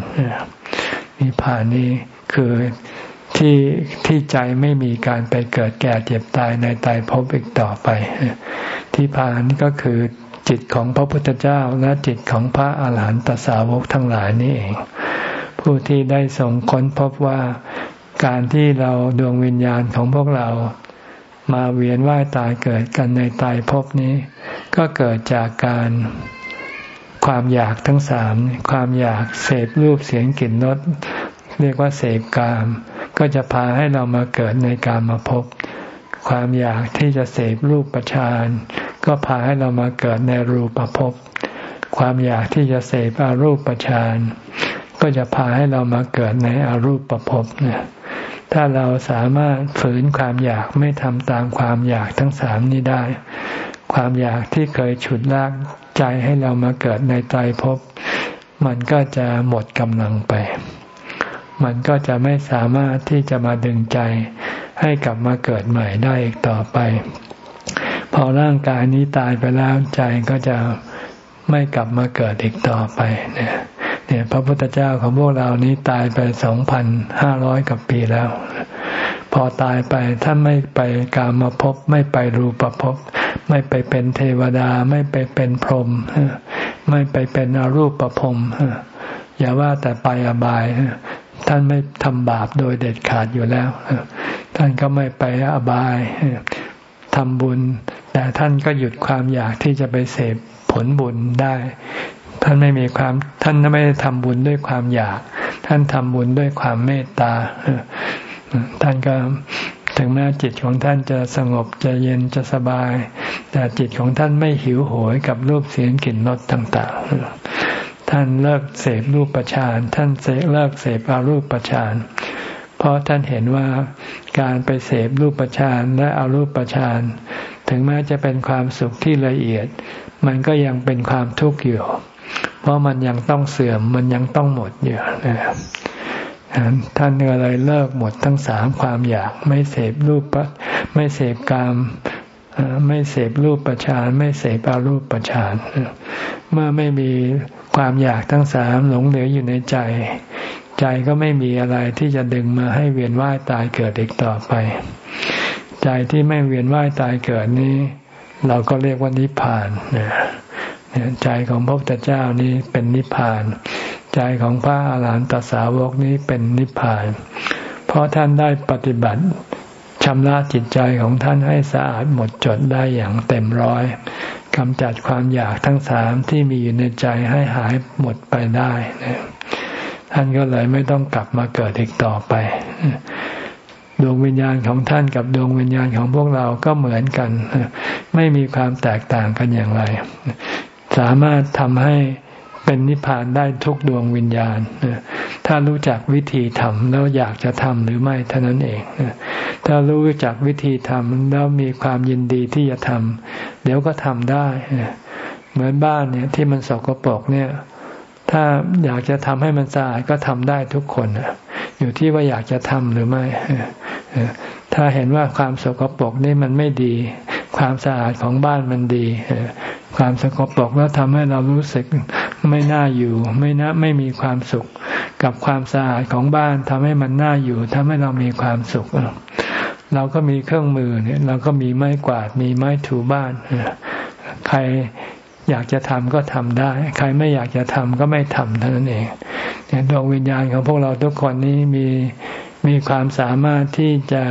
นิพพานนี้คือที่ที่ใจไม่มีการไปเกิดแก่เจ็บตายในตายพบอีกต่อไป ที่พานก็คือจิตของพระพุทธเจ้าและจิตของพระอาหารหันตสาวกทั้งหลายนี่เอง ผู้ที่ได้ส่งค้นพบว่าการที่เราดวงวิญญาณของพวกเรามาเวียนว่ายตายเกิดกันในตายภพนี้ ก็เกิดจากการ ความอยากทั้งสามความอยากเสพรูปเสียงกลิ่นรสเรียกว่าเสพกาม ก็จะพาให้เรามาเกิดในกามมาพบความอยากที่จะเสพรูปประชานก็พาให้เรามาเกิดในรูปภพความอยากที่จะเสพอารูปประชานก็จะพาให้เรามาเกิดในอารูปภพเนี่ยถ้าเราสามารถฝืนความอยากไม่ทำตามความอยากทั้งสามนี้ได้ ความอยากที่เคยฉุดลากใจให้เรามาเกิดในใจภพมันก็จะหมดกำลังไป มันก็จะไม่สามารถที่จะมาดึงใจให้กลับมาเกิดใหม่ได้อีกต่อไป พอร่างกายนี้ตายไปแล้วใจก็จะไม่กลับมาเกิดอีกต่อไปเนี่ยเนี่ยพระพุทธเจ้าของพวกเรานี้ตายไปสองพันห้าร้อยกับปีแล้ว พอตายไปท่านไม่ไปกามาพบไม่ไปรูปภพไม่ไปเป็นเทวดาไม่ไปเป็นพรหมไม่ไปเป็นอรูปประพรมอย่าว่าแต่ไปอบาย ท่านไม่ทำบาปโดยเด็ดขาดอยู่แล้ว ท่านก็ไม่ไปอบายทำบุญ แต่ท่านก็หยุดความอยากที่จะไปเสพผลบุญได้ ท่านไม่มีความท่านไม่ได้ทำบุญด้วยความอยาก ท่านทำบุญด้วยความเมตตา ท่านก็ถึงแม้จิตของท่านจะสงบจะเย็นจะสบาย แต่จิตของท่านไม่หิวโหยกับรูปเสียงกลิ่นรสต่างๆ ท่านเลิกเสพรูปประชานท่านเสกเลิกเสพอารูปประชานเพราะท่านเห็นว่าการไปเสพรูปประชานและอารูปประชานถึงแม้จะเป็นความสุขที่ละเอียด มันก็ยังเป็นความทุกข์อยู่ เพราะมันยังต้องเสื่อมมันยังต้องหมดอยู่นะครับ ท่านก็เลยเลิกหมดทั้งสามความอยาก ไม่เสพรูปไม่เสพกามไม่เสพรูปประชานไม่เสพอารูปประชานเมื่อไม่มีความอยากทั้งสามหลงเหลืออยู่ในใจ ใจก็ไม่มีอะไรที่จะดึงมาให้เวียนว่ายตายเกิดอีกต่อไป ใจที่ไม่เวียนว่ายตายเกิดนี้ เราก็เรียกว่านิพพานใจของพระพุทธเจ้านี้เป็นนิพพาน ใจของพระอาหารหันตสาวกนี้เป็นนิพพาน เพราะท่านได้ปฏิบัติชำระจิตใจของท่านให้สะอาดหมดจดได้อย่างเต็มร้อยกำจัดความอยากทั้งสามที่มีอยู่ในใจให้หายหมดไปได้นะท่านก็เลยไม่ต้องกลับมาเกิดอีกต่อไป ดวงวิญญาณของท่านกับดวงวิญญาณของพวกเราก็เหมือนกัน ไม่มีความแตกต่างกันอย่างไร สามารถทำให้ เป็นนิพพานได้ทุกดวงวิญญาณ ถ้ารู้จักวิธีทำแล้วอยากจะทำหรือไม่เท่านั้นเอง ถ้ารู้จักวิธีทำแล้วมีความยินดีที่จะทำเดี๋ยวก็ทำได้ เหมือนบ้านเนี่ยที่มันสกปรกเนี่ย ถ้าอยากจะทำให้มันสะอาดก็ทำได้ทุกคน อยู่ที่ว่าอยากจะทำหรือไม่ ถ้าเห็นว่าความสกปรกนี่มันไม่ดี ความสะอาดของบ้านมันดีความสกปรกแล้วทำให้เรารู้สึก ไม่น่าอยู่ ไม่น่าไม่มีความสุข กับความสะอาดของบ้านทำให้มันน่าอยู่ทำให้เรามีความสุข เราก็มีเครื่องมือเนี่ย เราก็มีไม้กวาด มีไม้ถูบ้าน ใครอยากจะทำก็ทำได้ ใครไม่อยากจะทำก็ไม่ทำเท่านั้นเองเนี่ยดวงวิญญาณของพวกเราทุกคนนี้มีมีความสามารถที่จะ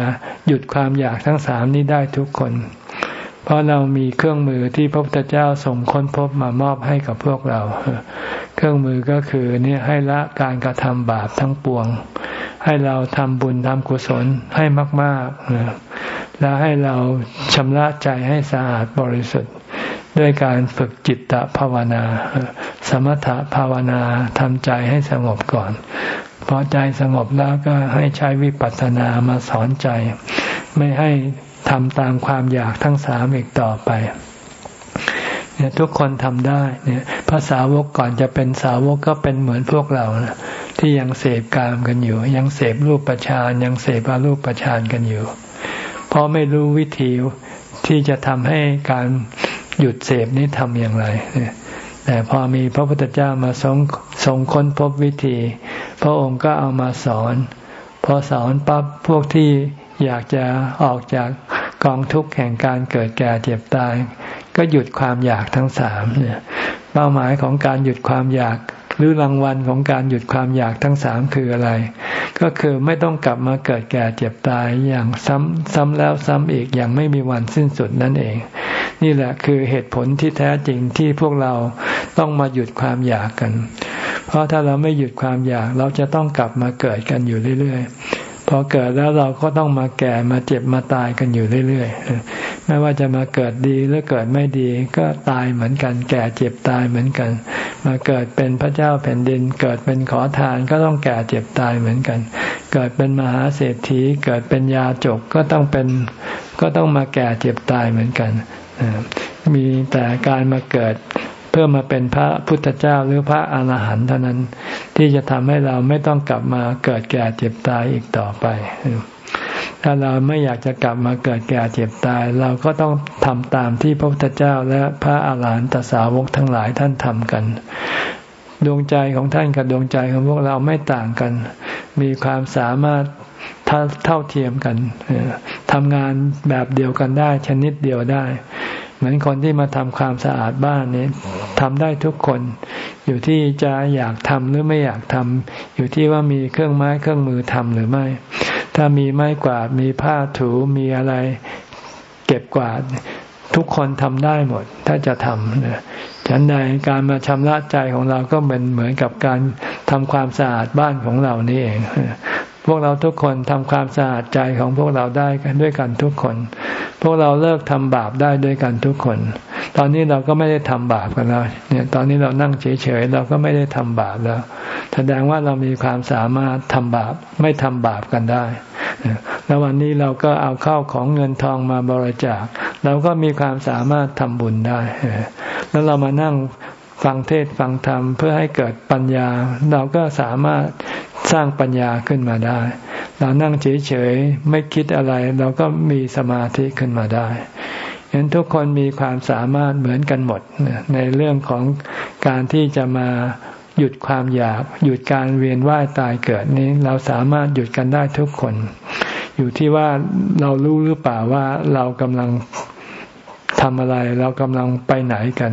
หยุดความอยากทั้งสามนี้ได้ทุกคน เพราะเรามีเครื่องมือที่พระพุทธเจ้าส่งค้นพบมามอบให้กับพวกเรา เครื่องมือก็คือเนี่ยให้ละการกระทำบาปทั้งปวง ให้เราทำบุญทำกุศลให้มากๆ และให้เราชำระใจให้สะอาดบริสุทธิ์ ด้วยการฝึกจิตตภาวนา สมถภาวนาทำใจให้สงบก่อน พอใจสงบแล้วก็ให้ใช้วิปัสสนามาสอนใจ ไม่ให้ ทำตามความอยากทั้งสามอีกต่อไปเนี่ยทุกคนทำได้เนี่ยภาษาวกก่อนจะเป็นสาวกก็เป็นเหมือนพวกเรานะที่ยังเสพกามกันอยู่ ยังเสพรูปประชานยังเสพอารูปประชานกันอยู่ เพราะไม่รู้วิธีที่จะทำให้การหยุดเสพนี้ทำอย่างไร แต่พอมีพระพุทธเจ้ามาทรงทรงค้นพบวิธี พระองค์ก็เอามาสอน พอสอนปั๊บพวกที่อยากจะออกจาก กองทุกข์แห่งการเกิดแก่เจ็บตาย ก็หยุดความอยากทั้งสามเนี่ยเป้าหมายของการหยุดความอยากหรือรางวัลของการหยุดความอยากทั้งสามคืออะไร ก็คือไม่ต้องกลับมาเกิดแก่เจ็บตายอย่างซ้ำซ้ำแล้วซ้ำอีกอย่างไม่มีวันสิ้นสุดนั่นเอง นี่แหละคือเหตุผลที่แท้จริงที่พวกเราต้องมาหยุดความอยากกัน เพราะถ้าเราไม่หยุดความอยากเราจะต้องกลับมาเกิดกันอยู่เรื่อย พอเกิดแล้วเราก็ต้องมาแก่มาเจ็บมาตายกันอยู่เรื่อยๆไม่ว่าจะมาเกิดดีหรือเกิดไม่ดี ก็ตายเหมือนกัน แก่เจ็บตายเหมือนกัน มาเกิดเป็นพระเจ้าแผ่นดิน เกิดเป็นขอทานก็ต้องแก่เจ็บตายเหมือนกัน เกิดเป็นมหาเศรษฐี เกิดเป็นยาจกก็ต้องเป็นก็ต้องมาแก่เจ็บตายเหมือนกันมีแต่การมาเกิด เพื่อมาเป็นพระพุทธเจ้าหรือพระอาหารหันต์เท่านั้น ที่จะทำให้เราไม่ต้องกลับมาเกิดแก่เจ็บตายอีกต่อไป ถ้าเราไม่อยากจะกลับมาเกิดแก่เจ็บตาย เราก็ต้องทำตามที่พระพุทธเจ้าและพระอาหารหันตสาวกทั้งหลายท่านทำกันดวงใจของท่านกับดวงใจของพวกเราไม่ต่างกัน มีความสามารถเท่าเทียมกันทำงานแบบเดียวกันได้ ชนิดเดียวได้ เหมือนคนที่มาทำความสะอาดบ้านนี้ ทำได้ทุกคน อยู่ที่จะอยากทำหรือไม่อยากทำอยู่ที่ว่ามีเครื่องไม้เครื่องมือทำหรือไม่ ถ้ามีไม้กวาดมีผ้าถูมีอะไร เก็บกวาด ทุกคนทำได้หมด ถ้าจะทำฉันใดการมาชำระใจของเราก็เหมือนเหมือนกับการทำความสะอาดบ้านของเรานี่เองพวกเราทุกคนทำความสะอาดใจของพวกเราได้กันด้วยกันทุกคน พวกเราเลิกทำบาปได้ด้วยกันทุกคน ตอนนี้เราก็ไม่ได้ทำบาปกันแล้วเนี่ยตอนนี้เรานั่งเฉยๆเราก็ไม่ได้ทำบาปแล้ว แสดงว่าเรามีความสามารถทำบาปไม่ทำบาปกันได้ แล้ววันนี้เราก็เอาเข้าของเงินทองมาบริจาคเราก็มีความสามารถทำบุญได้ แล้วเรามานั่งฟังเทศฟังธรรมเพื่อให้เกิดปัญญา เราก็สามารถสร้างปัญญาขึ้นมาได้ เรานั่งเฉยๆไม่คิดอะไร เราก็มีสมาธิขึ้นมาได้ เห็นทุกคนมีความสามารถเหมือนกันหมด ในเรื่องของการที่จะมาหยุดความอยาก หยุดการเวียนว่ายตายเกิดนี้ เราสามารถหยุดกันได้ทุกคน อยู่ที่ว่าเรารู้หรือเปล่าว่าเรากำลังทำอะไร เรากำลังไปไหนกัน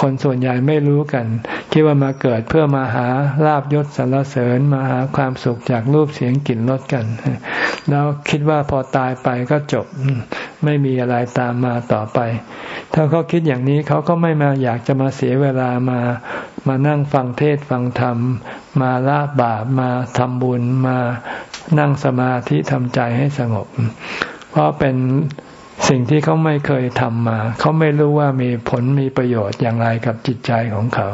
คนส่วนใหญ่ไม่รู้กัน คิดว่ามาเกิดเพื่อมาหาลาบยศสรรเสริญมาหาความสุขจากรูปเสียงกลิ่นรสกัน แล้วคิดว่าพอตายไปก็จบไม่มีอะไรตามมาต่อไป ถ้าเขาคิดอย่างนี้เขาก็ไม่มาอยากจะมาเสียเวลามามานั่งฟังเทศฟังธรรม มาละบาปมาทำบุญมานั่งสมาธิทำใจให้สงบ เพราะเป็น สิ่งที่เขาไม่เคยทำมา เขาไม่รู้ว่ามีผลมีประโยชน์อย่างไรกับจิตใจของเขา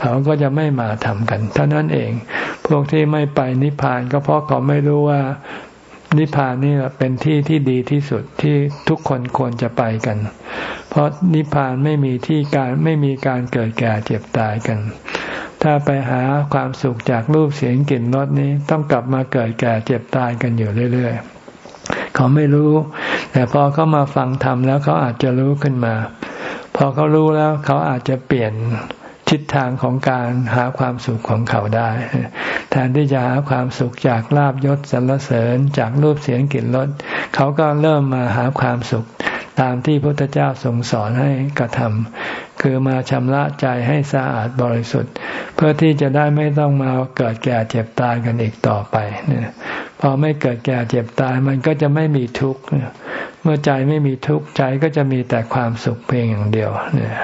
เขาก็จะไม่มาทำกัน เท่านั้นเอง พวกที่ไม่ไปนิพพานก็เพราะเขาไม่รู้ว่านิพพานนี่เป็นที่ที่ดีที่สุดที่ทุกคนควรจะไปกัน เพราะนิพพานไม่มีที่การไม่มีการเกิดแก่เจ็บตายกัน ถ้าไปหาความสุขจากรูปเสียงกลิ่นรสนี้ต้องกลับมาเกิดแก่เจ็บตายกันอยู่เรื่อยๆ เขาไม่รู้ แต่พอเขามาฟังธรรมแล้วเขาอาจจะรู้ขึ้นมา พอเขารู้แล้วเขาอาจจะเปลี่ยนทิศทางของการหาความสุขของเขาได้ แทนที่จะหาความสุขจากลาบยศสรรเสริญจากรูปเสียงกลิ่นรสเขาก็เริ่มมาหาความสุขตามที่พระพุทธเจ้าทรงสอนให้กระทำคือมาชำระใจให้สะอาดบริสุทธิ์ เพื่อที่จะได้ไม่ต้องมาเกิดแก่เจ็บตายกันอีกต่อไปเนี่ย พอไม่เกิดแก่เจ็บตายมันก็จะไม่มีทุกข์เมื่อใจไม่มีทุกข์ใจก็จะมีแต่ความสุขเพียงอย่างเดียวเนี่ย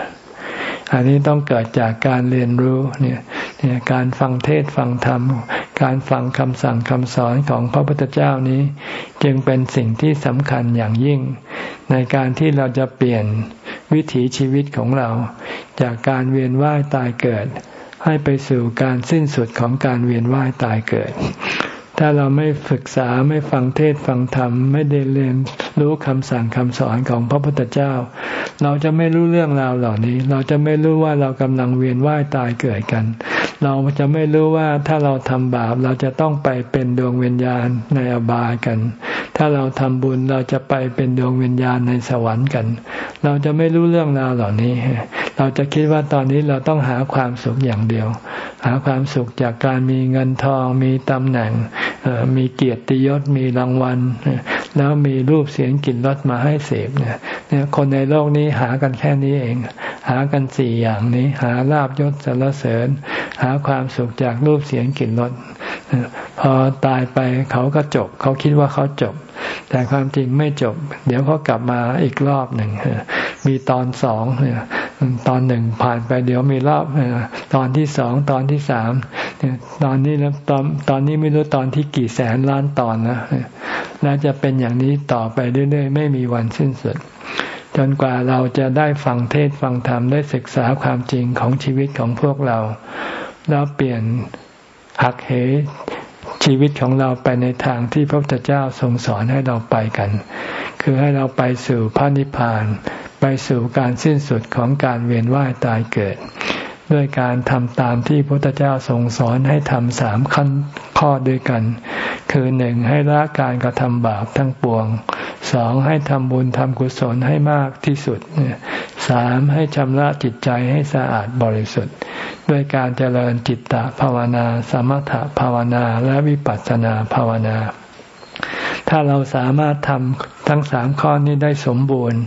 อันนี้ต้องเกิดจากการเรียนรู้เนี่ยเนี่ยการฟังเทศฟังธรรม การฟังคำสั่งคำสอนของพระพุทธเจ้านี้ จึงเป็นสิ่งที่สำคัญอย่างยิ่ง ในการที่เราจะเปลี่ยนวิถีชีวิตของเรา จากการเวียนว่ายตายเกิด ให้ไปสู่การสิ้นสุดของการเวียนว่ายตายเกิด ถ้าเราไม่ศึกษาไม่ฟังเทศฟังธรรม ไม่ได้เรียนรู้คำสั่งคำสอนของพระพุทธเจ้า เราจะไม่รู้เรื่องราวเหล่านี้ เราจะไม่รู้ว่าเรากำลังเวียนว่ายตายเกิดกัน เราจะไม่รู้ว่าถ้าเราทำบาปเราจะต้องไปเป็นดวงวิญญาณในอบายกัน ถ้าเราทำบุญเราจะไปเป็นดวงวิญญาณในสวรรค์กัน เราจะไม่รู้เรื่องราวเหล่านี้ เราจะคิดว่าตอนนี้เราต้องหาความสุขอย่างเดียว หาความสุขจากการมีเงินทอง มีตำแหน่งมีเกียรติยศมีรางวัล แล้วมีรูปเสียงกลิ่นรสมาให้เสพเนี่ยคนในโลกนี้หากันแค่นี้เอง หากันสี่อย่างนี้ หาลาบยศสรรเสริญ หาความสุขจากรูปเสียงกลิ่นรสพอตายไปเขาก็จบ เขาคิดว่าเขาจบ แต่ความจริงไม่จบ เดี๋ยวเขากลับมาอีกรอบหนึ่งมีตอนสองตอนหนึ่งผ่านไปเดี๋ยวมีรอบตอนที่สองตอนที่สาม ตอนนี้แล้วตอนตอนนี้ไม่รู้ตอนที่กี่แสนล้านตอนนะแล้วจะเป็นอย่างนี้ต่อไปเรื่อยๆ ไม่มีวันสิ้นสุด จนกว่าเราจะได้ฟังเทศฟังธรรมได้ศึกษาความจริงของชีวิตของพวกเรา แล้วเปลี่ยนหักเหชีวิตของเราไปในทางที่พระพุทธเจ้าทรงสอนให้เราไปกัน คือให้เราไปสู่พระนิพพาน ไปสู่การสิ้นสุดของการเวียนว่ายตายเกิด ด้วยการทำตามที่พระพุทธเจ้าทรงสอนให้ทำสามขั้นข้อด้วยกัน คือหนึ่งให้ละการกระทำบาปทั้งปวงสองให้ทำบุญทำกุศลให้มากที่สุดสามให้ชำระจิตใจให้สะอาดบริสุทธิ์ ด้วยการเจริญจิตตภาวนา สมถภาวนาและวิปัสสนาภาวนา ถ้าเราสามารถทำทั้งสามข้อนี้ได้สมบูรณ์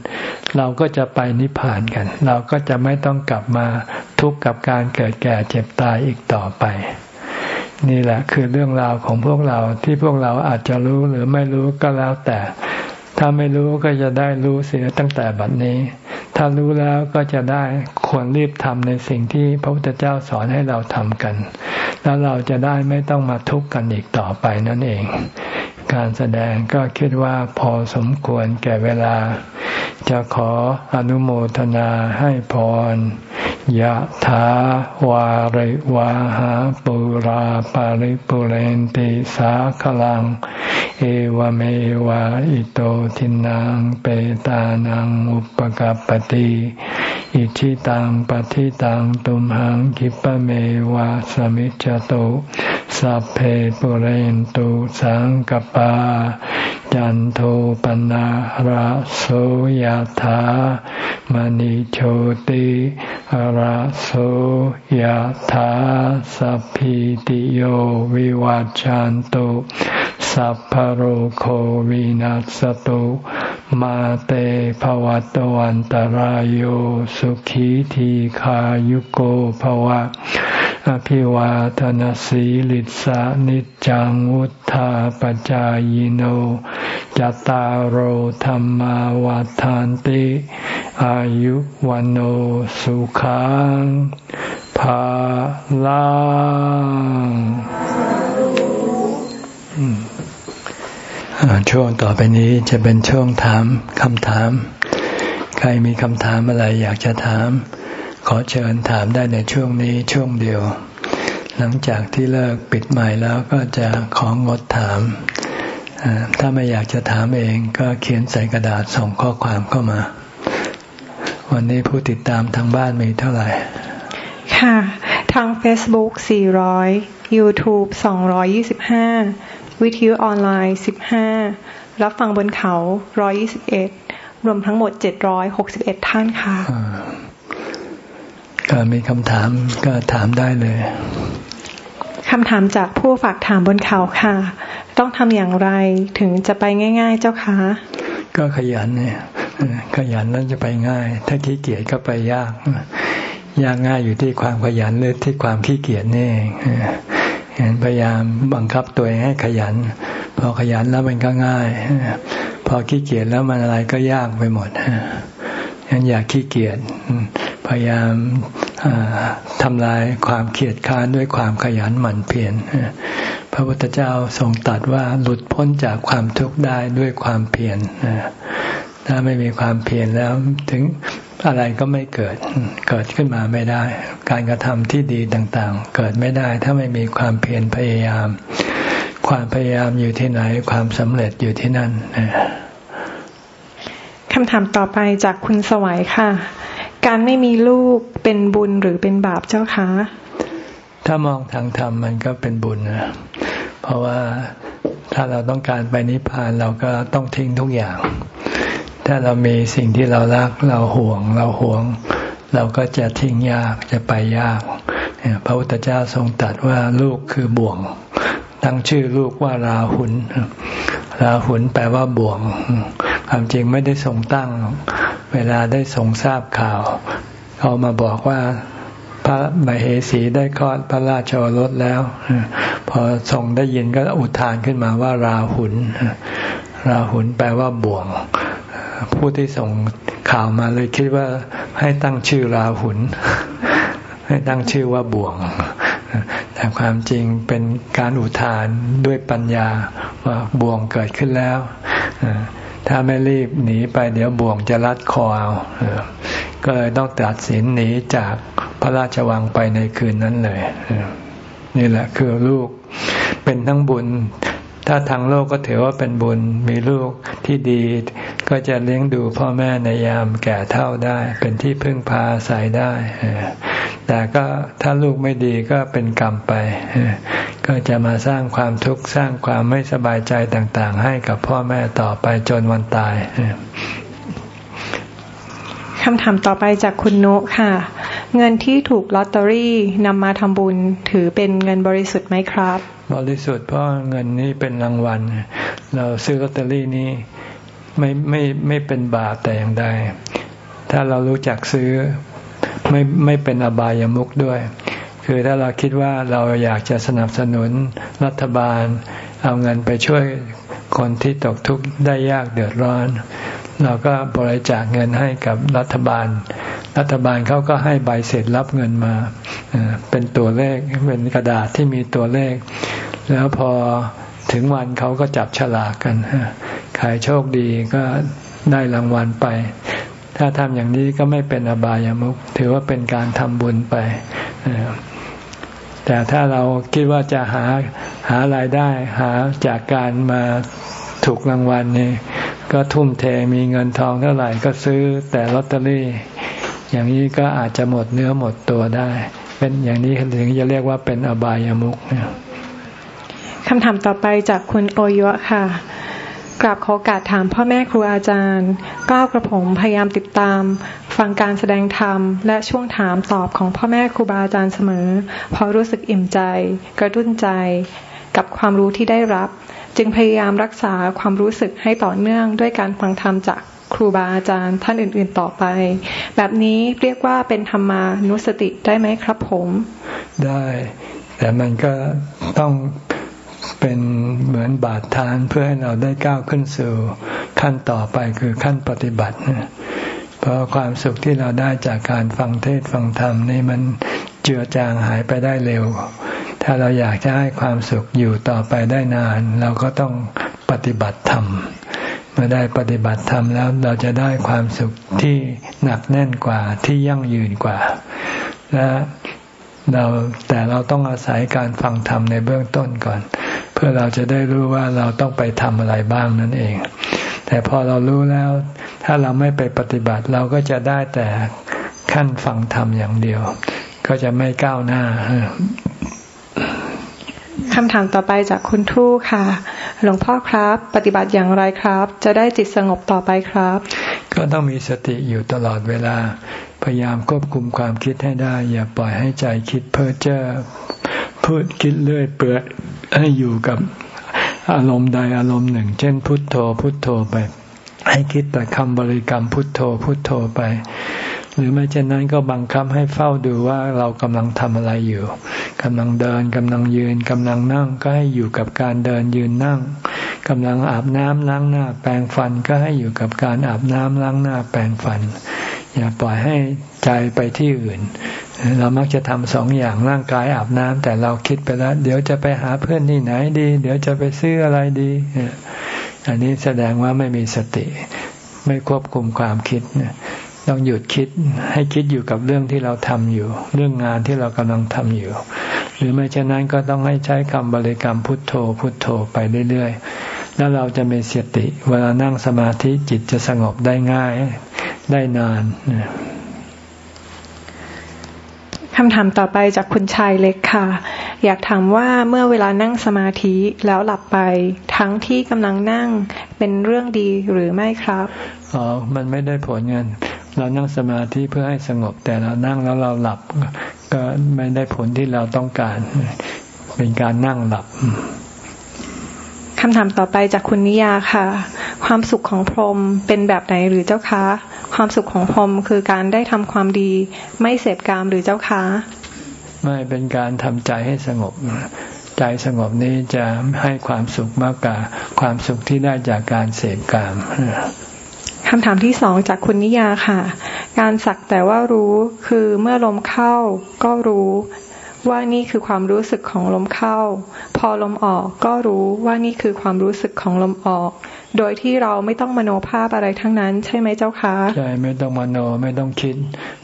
เราก็จะไปนิพพานกัน เราก็จะไม่ต้องกลับมาทุกข์กับการเกิดแก่เจ็บตายอีกต่อไป นี่แหละคือเรื่องราวของพวกเราที่พวกเราอาจจะรู้หรือไม่รู้ก็แล้วแต่ ถ้าไม่รู้ก็จะได้รู้เสียตั้งแต่บัดนี้ ถ้ารู้แล้วก็จะได้ควรรีบทำในสิ่งที่พระพุทธเจ้าสอนให้เราทำกัน แล้วเราจะได้ไม่ต้องมาทุกข์กันอีกต่อไปนั่นเอง การแสดงก็คิดว่าพอสมควรแก่เวลา จะขออนุโมทนาให้พรยะถาวาริวาหาปุราปาริปุเรนติสาขลัง เอวเมวะอิโตทินังเปตานังอุปกัรปติอิชิตังปฏิตังตุมหังคิปะเมวะสมิจจตุสัพเพปุเรนตุสังกปาจันโทปนะระโสยธามณิโชติระโสยธาสัพพิติโยวิวัจจันตุสัพพโรโควินัสตุมาเตภวัตวันตารโยสุขีทีขายุโกภวะ อภิวาทนสีลิสานิจังวุธาปจายโนจตารโหธรรมวาทานติ อายุวันโอสุขัง ภาลังช่วงต่อไปนี้จะเป็นช่วงถามคำถาม ใครมีคำถามอะไรอยากจะถาม ขอเชิญถามได้ในช่วงนี้ช่วงเดียว หลังจากที่เลิกปิดใหม่แล้วก็จะของงดถาม ถ้าไม่อยากจะถามเองก็เขียนใส่กระดาษส่งข้อความเข้ามา วันนี้ผู้ติดตามทางบ้านมีเท่าไหร่ ค่ะทาง Facebook 400 YouTube 225 วิทยุออนไลน์ 15 รับฟังบนเขา 121 รวมทั้งหมด 761 ท่านค่ะก็มีคำถามก็ถามได้เลยคำถามจากผู้ฝากถามบนเขาค่ะ ต้องทำอย่างไรถึงจะไปง่าย ๆ เจ้าคะก็ขยันเนี่ยขยันแล้วจะไปง่าย ถ้าขี้เกียจก็ไปยาก ยากง่ายอยู่ที่ความขยันหรือที่ความขี้เกียจนี่เองเห็นพยายามบังคับตัวเองให้ขยัน พอขยันแล้วมันก็ง่าย พอขี้เกียจแล้วมันอะไรก็ยากไปหมดฉะนั้นอย่าขี้เกียจพยายามทำลายความเกียดค้านด้วยความขยันหมั่นเพียรพระพุทธเจ้าทรงตรัสว่าหลุดพ้นจากความทุกข์ได้ด้วยความเพียรถ้าไม่มีความเพียรแล้วถึง อะไรก็ไม่เกิด เกิดขึ้นมาไม่ได้ การกระทำที่ดีต่างๆ เกิดไม่ได้ ถ้าไม่มีความเพียรพยายาม ความพยายามอยู่ที่ไหน ความสำเร็จอยู่ที่นั่นคำถามต่อไปจากคุณสวัยค่ะ การไม่มีลูกเป็นบุญหรือเป็นบาปเจ้าคะถ้ามองทางธรรมมันก็เป็นบุญนะ เพราะว่าถ้าเราต้องการไปนิพพานเราก็ต้องทิ้งทุกอย่าง ถ้าเรามีสิ่งที่เรารักเราห่วง เราห่วง เราก็จะทิ้งยากจะไปยากพระพุทธเจ้าทรงตรัสว่าลูกคือบ่วง ตั้งชื่อลูกว่าราหุลราหุลแปลว่าบ่วง ความจริงไม่ได้ทรงตั้ง เวลาได้ทรงทราบข่าวเขามาบอกว่าพระมเหสีได้คลอดพระราชโอรสแล้ว พอทรงได้ยินก็อุทานขึ้นมาว่าราหุลราหุลแปลว่าบ่วง ผู้ที่ส่งข่าวมาเลยคิดว่าให้ตั้งชื่อราหุลให้ตั้งชื่อว่าบ่วง แต่ความจริงเป็นการอุทานด้วยปัญญาว่าบ่วงเกิดขึ้นแล้ว ถ้าไม่รีบหนีไปเดี๋ยวบ่วงจะรัดคอเอาก็เลยต้องตัดสินหนีจากพระราชวังไปในคืนนั้นเลย นี่แหละคือลูกเป็นทั้งบุญ ถ้าทางโลกก็ถือว่าเป็นบุญมีลูกที่ดี ก็จะเลี้ยงดูพ่อแม่ในยามแก่เท่าได้ เป็นที่พึ่งพาอาศัยได้ แต่ก็ถ้าลูกไม่ดีก็เป็นกรรมไป ก็จะมาสร้างความทุกข์สร้างความไม่สบายใจต่างๆ ให้กับพ่อแม่ต่อไปจนวันตายคำถามต่อไปจากคุณนุค่ะ เงินที่ถูกลอตเตอรี่นำมาทำบุญถือเป็นเงินบริสุทธิ์ไหมครับ บริสุทธิ์เพราะเงินนี้เป็นรางวัล เราซื้อลอตเตอรี่นี้ไม่ไม่ไม่เป็นบาปแต่อย่างใด ถ้าเรารู้จักซื้อไม่ไม่เป็นอบายามุกด้วย คือถ้าเราคิดว่าเราอยากจะสนับสนุนรัฐบาล เอาเงินไปช่วยคนที่ตกทุกข์ได้ยากเดือดร้อน เราก็บริจาคเงินให้กับรัฐบาล รัฐบาลเขาก็ให้ใบเสร็จรับเงินมา เป็นตัวเลขเป็นกระดาษที่มีตัวเลข แล้วพอถึงวันเขาก็จับฉลากกันขายโชคดีก็ได้รางวัลไป ถ้าทำอย่างนี้ก็ไม่เป็นอบายามุขถือว่าเป็นการทำบุญไปแต่ถ้าเราคิดว่าจะหาหารายได้ หาจากการมาถูกรางวัลนี่ ก็ทุ่มเทมีเงินทองเท่าไหร่ก็ซื้อแต่ลอตเตอรี่ อย่างนี้ก็อาจจะหมดเนื้อหมดตัวได้ เป็นอย่างนี้ถึงจะเรียกว่าเป็นอบายามุขคำถามต่อไปจากคุณโอยะค่ะกราบขอการถามพ่อแม่ครูอาจารย์ก้าวกระผมพยายามติดตาม ฟังการแสดงธรรม และช่วงถามตอบของพ่อแม่ครูบาอาจารย์เสมอ พอรู้สึกอิ่มใจ กระตุ้นใจ กับความรู้ที่ได้รับ จึงพยายามรักษาความรู้สึกให้ต่อเนื่องด้วยการฟังธรรมจากครูบาอาจารย์ท่านอื่น ๆ ต่อไป แบบนี้เรียกว่าเป็นธรรมานุสติได้ไหมครับผม ได้ แต่มันก็ต้องเป็นเหมือนบาดฐานเพื่อให้เราได้ก้าวขึ้นสู่ขั้นต่อไปคือขั้นปฏิบัติเพราะความสุขที่เราได้จากการฟังเทศฟังธรรมนี่มันเจือจางหายไปได้เร็ว ถ้าเราอยากจะให้ความสุขอยู่ต่อไปได้นาน เราก็ต้องปฏิบัติธรรมเมื่อได้ปฏิบัติธรรมแล้วเราจะได้ความสุขที่หนักแน่นกว่าที่ยั่งยืนกว่า และเราแต่เราต้องอาศัยการฟังธรรมในเบื้องต้นก่อน เพื่อเราจะได้รู้ว่าเราต้องไปทำอะไรบ้างนั่นเอง แต่พอเรารู้แล้ว ถ้าเราไม่ไปปฏิบัติเราก็จะได้แต่ขั้นฟังธรรมอย่างเดียว ก็จะไม่ก้าวหน้า คำถามต่อไปจากคุณทู่ค่ะ หลวงพ่อครับ ปฏิบัติอย่างไรครับ จะได้จิตสงบต่อไปครับ ก็ต้องมีสติอยู่ตลอดเวลา พยายามควบคุมความคิดให้ได้ อย่าปล่อยให้ใจคิดเพ้อเจ้อพูดคิดเลื่อยเปื่อยให้อยู่กับอารมณ์ใดอารมณ์หนึ่ง เช่น พุทโธพุทโธไป ให้คิดแต่คำบริกรรมพุทโธพุทโธไป หรือไม่เช่นนั้นก็บังคับให้เฝ้าดูว่าเรากำลังทำอะไรอยู่กำลังเดินกำลังยืนกำลังนั่งก็ให้อยู่กับการเดินยืนนั่งกำลังอาบน้ำล้างหน้า แปรงฟันก็ให้อยู่กับการอาบน้ำล้างหน้าแปรงฟัน อย่าปล่อยให้ใจไปที่อื่น เรามักจะทำสองอย่างร่างกายอาบน้ำแต่เราคิดไปแล้ว เดี๋ยวจะไปหาเพื่อนที่ไหนดี เดี๋ยวจะไปซื้ออะไรดี อันนี้แสดงว่าไม่มีสติไม่ควบคุมความคิด ต้องหยุดคิดให้คิดอยู่กับเรื่องที่เราทำอยู่ เรื่องงานที่เรากำลังทำอยู่ หรือไม่เช่นนั้นก็ต้องให้ใช้คำบริกรรมพุทโธ พุทโธไปเรื่อยๆ แล้วเราจะมีสติ เวลานั่งสมาธิจิตจะสงบได้ง่ายได้นาน คำถามต่อไปจากคุณชายเล็กค่ะ อยากถามว่าเมื่อเวลานั่งสมาธิแล้วหลับไป ทั้งที่กำลังนั่งเป็นเรื่องดีหรือไม่ครับอ๋อมันไม่ได้ผลเงินเรานั่งสมาธิเพื่อให้สงบ แต่เรานั่งแล้วเราหลับ ก็ไม่ได้ผลที่เราต้องการ เป็นการนั่งหลับคำถามต่อไปจากคุณนิยาค่ะ ความสุขของพรหมเป็นแบบไหนหรือเจ้าคะ ความสุขของพรหมคือการได้ทำความดี ไม่เสพกามหรือเจ้าคะไม่เป็นการทำใจให้สงบ ใจสงบนี้จะให้ความสุขมากกว่าความสุขที่ได้จากการเสพกามคำถามที่สองจากคุณนิยาค่ะ การสักแต่ว่ารู้คือเมื่อลมเข้าก็รู้ ว่านี่คือความรู้สึกของลมเข้า พอลมออกก็รู้ว่านี่คือความรู้สึกของลมออก โดยที่เราไม่ต้องมโนภาพอะไรทั้งนั้น ใช่ไหมเจ้าคะใช่ไม่ต้องมโนไม่ต้องคิด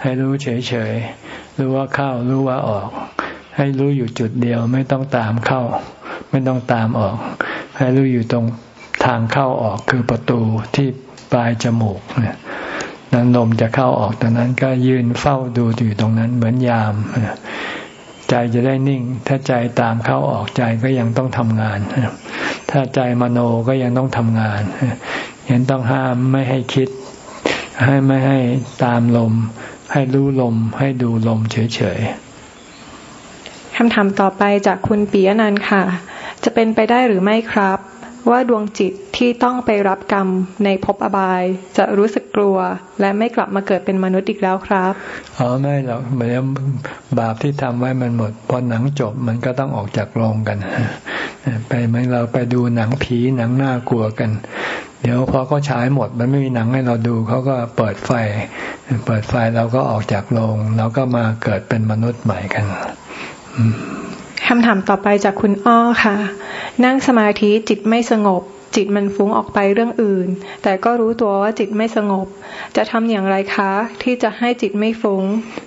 ให้รู้เฉยๆรู้ว่าเข้ารู้ว่าออก ให้รู้อยู่จุดเดียวไม่ต้องตามเข้า ไม่ต้องตามออก ให้รู้อยู่ตรงทางเข้าออกคือประตูที่ปลายจมูกเนี่ยนั้นลมจะเข้าออกตรงนั้นก็ยืนเฝ้าดูอยู่ตรงนั้นเหมือนยาม ใจจะได้นิ่ง ถ้าใจตามเข้าออกใจก็ยังต้องทำงาน ถ้าใจมโนก็ยังต้องทำงานเห็นต้องห้ามไม่ให้คิด ให้ไม่ให้ตามลม ให้รู้ลม ให้ดูลมเฉยๆคำถามต่อไปจากคุณปียนันค่ะ จะเป็นไปได้หรือไม่ครับ ว่าดวงจิตที่ต้องไปรับกรรมในภพอบาย จะรู้สึกกลัว และไม่กลับมาเกิดเป็นมนุษย์อีกแล้วครับอ๋อไม่หรอกเหมือนบาปที่ทำไว้มันหมดพอหนังจบมันก็ต้องออกจากโรงกันไปเหมือนเราไปดูหนังผีหนังน่ากลัวกัน เดี๋ยวพอก็ฉายหมดมันไม่มีหนังให้เราดูเขาก็เปิดไฟ เปิดไฟเราก็ออกจากโรงเราก็มาเกิดเป็นมนุษย์ใหม่กัน คำถามต่อไปจากคุณอ้อค่ะ นั่งสมาธิจิตไม่สงบ จิตมันฟุ้งออกไปเรื่องอื่น แต่ก็รู้ตัวว่าจิตไม่สงบ จะทำอย่างไรคะ ที่จะให้จิตไม่ฟุง้ง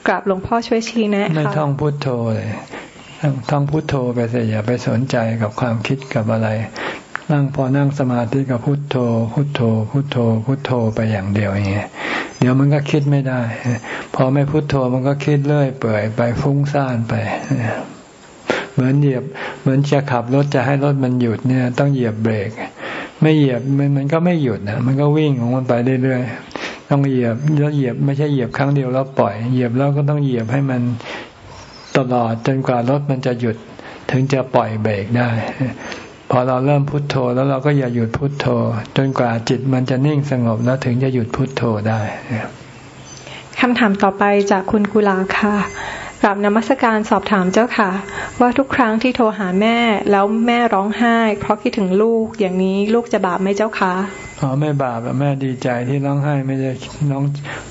กราบหลวงพ่อช่วยชี้แนะค่ะไม่ท่องพุทโธเลยท่องพุทโธไปเสียอย่าไปสนใจกับความคิดกับอะไร นั่งพอนั่งสมาธิกับพุทโธ พุทโธ พุทโธ พุทโธไปอย่างเดียวอย่างเงี้ยเดี๋ยวมันก็คิดไม่ได้ พอไม่พุทโธมันก็คิดเรื่อยเปื่อยไปฟุ้งซ่านไป เหมือนเหยียบ เหมือนจะขับรถจะให้รถมันหยุดเนี่ย ต้องเหยียบเบรก ไม่เหยียบมันมันก็ไม่หยุดนะมันก็วิ่งของมันไปเรื่อยๆต้องเหยียบแล้วเหยียบไม่ใช่เหยียบครั้งเดียวแล้วปล่อย เหยียบแล้วก็ต้องเหยียบให้มันตลอดจนกว่ารถมันจะหยุด ถึงจะปล่อยเบรกได้พอเราเริ่มพุทโธแล้วเราก็อย่าหยุดพุทโธ จนกว่าจิตมันจะนิ่งสงบแล้วถึงจะหยุดพุทโธได้คำถามต่อไปจากคุณกุลาค่ะ กลับนมัสการสอบถามเจ้าค่ะ ว่าทุกครั้งที่โทรหาแม่แล้วแม่ร้องไห้ เพราะคิดถึงลูกอย่างนี้ลูกจะบาปไหมเจ้าคะอ๋อไม่บาปแม่ดีใจที่ร้องไห้ไม่ได้น้อง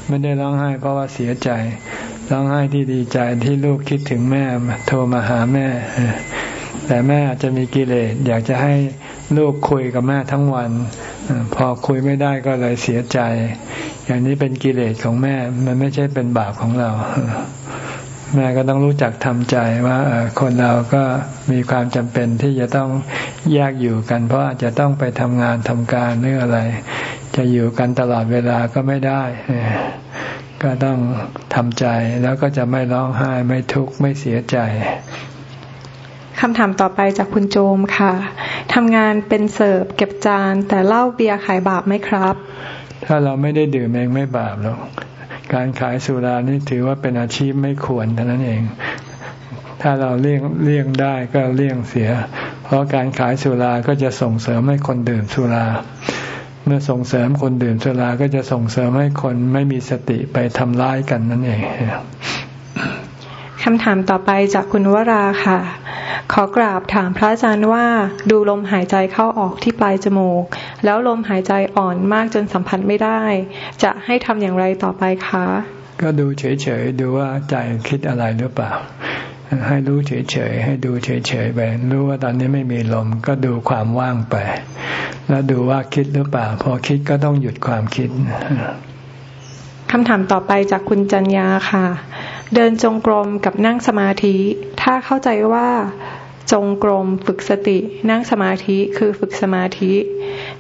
ไม่ได้ร้องไห้ เพราะว่าเสียใจร้องไห้ที่ดีใจที่ลูกคิดถึงแม่โทรมาหาแม่ แต่แม่อาจจะมีกิเลสอยากจะให้ลูกคุยกับแม่ทั้งวัน พอคุยไม่ได้ก็เลยเสียใจ อย่างนี้เป็นกิเลสของแม่มันไม่ใช่เป็นบาปของเรา แม่ก็ต้องรู้จักทำใจว่าคนเราก็มีความจำเป็นที่จะต้องแยกอยู่กัน เพราะอาจจะต้องไปทำงานทำการหรืออะไร จะอยู่กันตลอดเวลาก็ไม่ได้ ก็ต้องทำใจแล้วก็จะไม่ร้องไห้ไม่ทุกข์ไม่เสียใจคำถามต่อไปจากคุณโจมค่ะ ทำงานเป็นเสิร์ฟเก็บจาน แต่เหล้าเบียร์ขายบาปไหมครับ ถ้าเราไม่ได้ดื่มเองไม่บาปหรอก การขายสุรานี่ถือว่าเป็นอาชีพไม่ควรเท่านั้นเอง ถ้าเราเลี่ยงเลี่ยงได้ก็เลี่ยงเสีย เพราะการขายสุราก็จะส่งเสริมให้คนดื่มสุรา เมื่อส่งเสริมคนดื่มสุราก็จะส่งเสริมให้คนไม่มีสติไปทำร้ายกันนั่นเอง คำถามต่อไปจากคุณวราค่ะ ขอกราบถามพระอาจารย์ว่าดูลมหายใจเข้าออกที่ปลายจมูก แล้วลมหายใจอ่อนมากจนสัมผัสไม่ได้ จะให้ทำอย่างไรต่อไปคะ ก็ดูเฉยๆ ดูว่าใจคิดอะไรหรือเปล่า ให้รู้เฉยๆ ให้ดูเฉยๆไปรู้ว่าตอนนี้ไม่มีลมก็ดูความว่างไป แล้วดูว่าคิดหรือเปล่า พอคิดก็ต้องหยุดความคิดคำถามต่อไปจากคุณจัญญาค่ะ เดินจงกรมกับนั่งสมาธิ ถ้าเข้าใจว่าจงกรมฝึกสติ นั่งสมาธิคือฝึกสมาธิ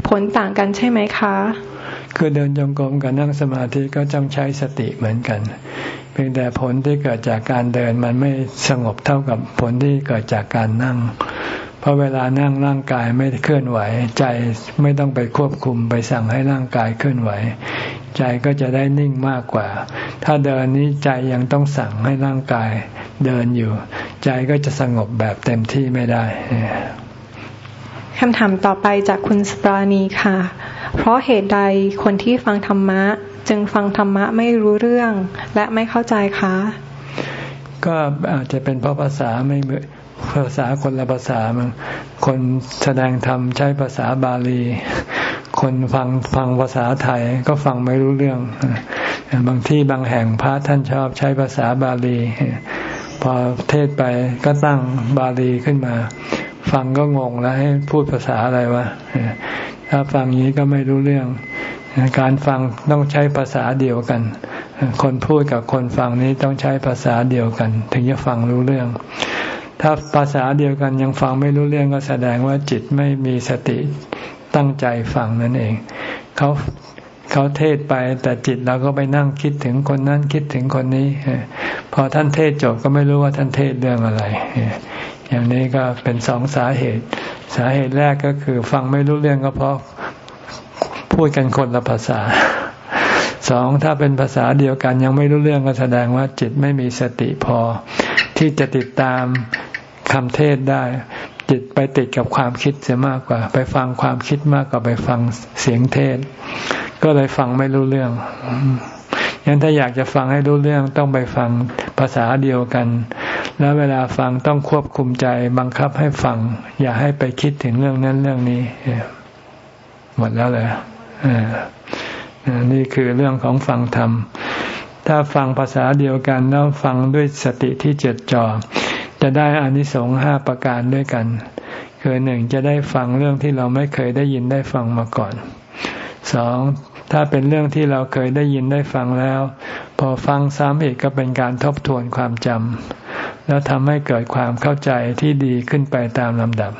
ผลต่างกันใช่ไหมคะ คือเดินจงกรมกับนั่งสมาธิก็ต้องใช้สติเหมือนกัน เพียงแต่ผลที่เกิดจากการเดินมันไม่สงบเท่ากับผลที่เกิดจากการนั่ง เพราะเวลานั่งร่างกายไม่เคลื่อนไหว ใจไม่ต้องไปควบคุมไปสั่งให้ร่างกายเคลื่อนไหว ใจก็จะได้นิ่งมากกว่า ถ้าเดินนี้ใจยังต้องสั่งให้ร่างกายเดินอยู่ ใจก็จะสงบแบบเต็มที่ไม่ได้คำถามต่อไปจากคุณสปราณีค่ะ เพราะเหตุใดคนที่ฟังธรรมะ จึงฟังธรรมะไม่รู้เรื่อง และไม่เข้าใจคะ ก็อาจจะเป็นเพราะภาษาไม่เหมือนภาษาคนละภาษามันคนแสดงธรรมใช้ภาษาบาลี คนฟังฟังภาษาไทยก็ฟังไม่รู้เรื่อง บางที่บางแห่งพระท่านชอบใช้ภาษาบาลี พอเทศไปก็ตั้งบาลีขึ้นมา ฟังก็งงแล้วให้พูดภาษาอะไรวะถ้าฟังนี้ก็ไม่รู้เรื่อง การฟังต้องใช้ภาษาเดียวกัน คนพูดกับคนฟังนี้ต้องใช้ภาษาเดียวกัน ถึงจะฟังรู้เรื่องถ้าภาษาเดียวกันยังฟังไม่รู้เรื่องก็แสดงว่าจิตไม่มีสติ ตั้งใจฟังนั่นเองเขาเขาเทศไปแต่จิตเราก็ไปนั่งคิดถึงคนนั้นคิดถึงคนนี้ พอท่านเทศจบก็ไม่รู้ว่าท่านเทศเรื่องอะไร อย่างนี้ก็เป็นสองสาเหตุ สาเหตุแรกก็คือ ฟังไม่รู้เรื่องก็เพราะพูดกันคนละภาษาสองถ้าเป็นภาษาเดียวกันยังไม่รู้เรื่องก็แสดงว่าจิตไม่มีสติพอ ที่จะติดตามคำเทศได้ จิตไปติดกับความคิดเสียมากกว่า ไปฟังความคิดมากกว่าไปฟังเสียงเทศ ก็เลยฟังไม่รู้เรื่องยันถ้าอยากจะฟังให้รู้เรื่องต้องไปฟังภาษาเดียวกัน แล้วเวลาฟังต้องควบคุมใจบังคับให้ฟัง อย่าให้ไปคิดถึงเรื่องนั้นเรื่องนี้หมดแล้วเลยนี่คือเรื่องของฟังธรรม ถ้าฟังภาษาเดียวกันแล้วฟังด้วยสติที่เจดจ่อ จะได้อานิสงส์ห้าประการด้วยกัน คือหนึ่งจะได้ฟังเรื่องที่เราไม่เคยได้ยินได้ฟังมาก่อนสองถ้าเป็นเรื่องที่เราเคยได้ยินได้ฟังแล้ว พอฟังซ้ำอีกก็เป็นการทบทวนความจำแล้วทำให้เกิดความเข้าใจที่ดีขึ้นไปตามลำดับ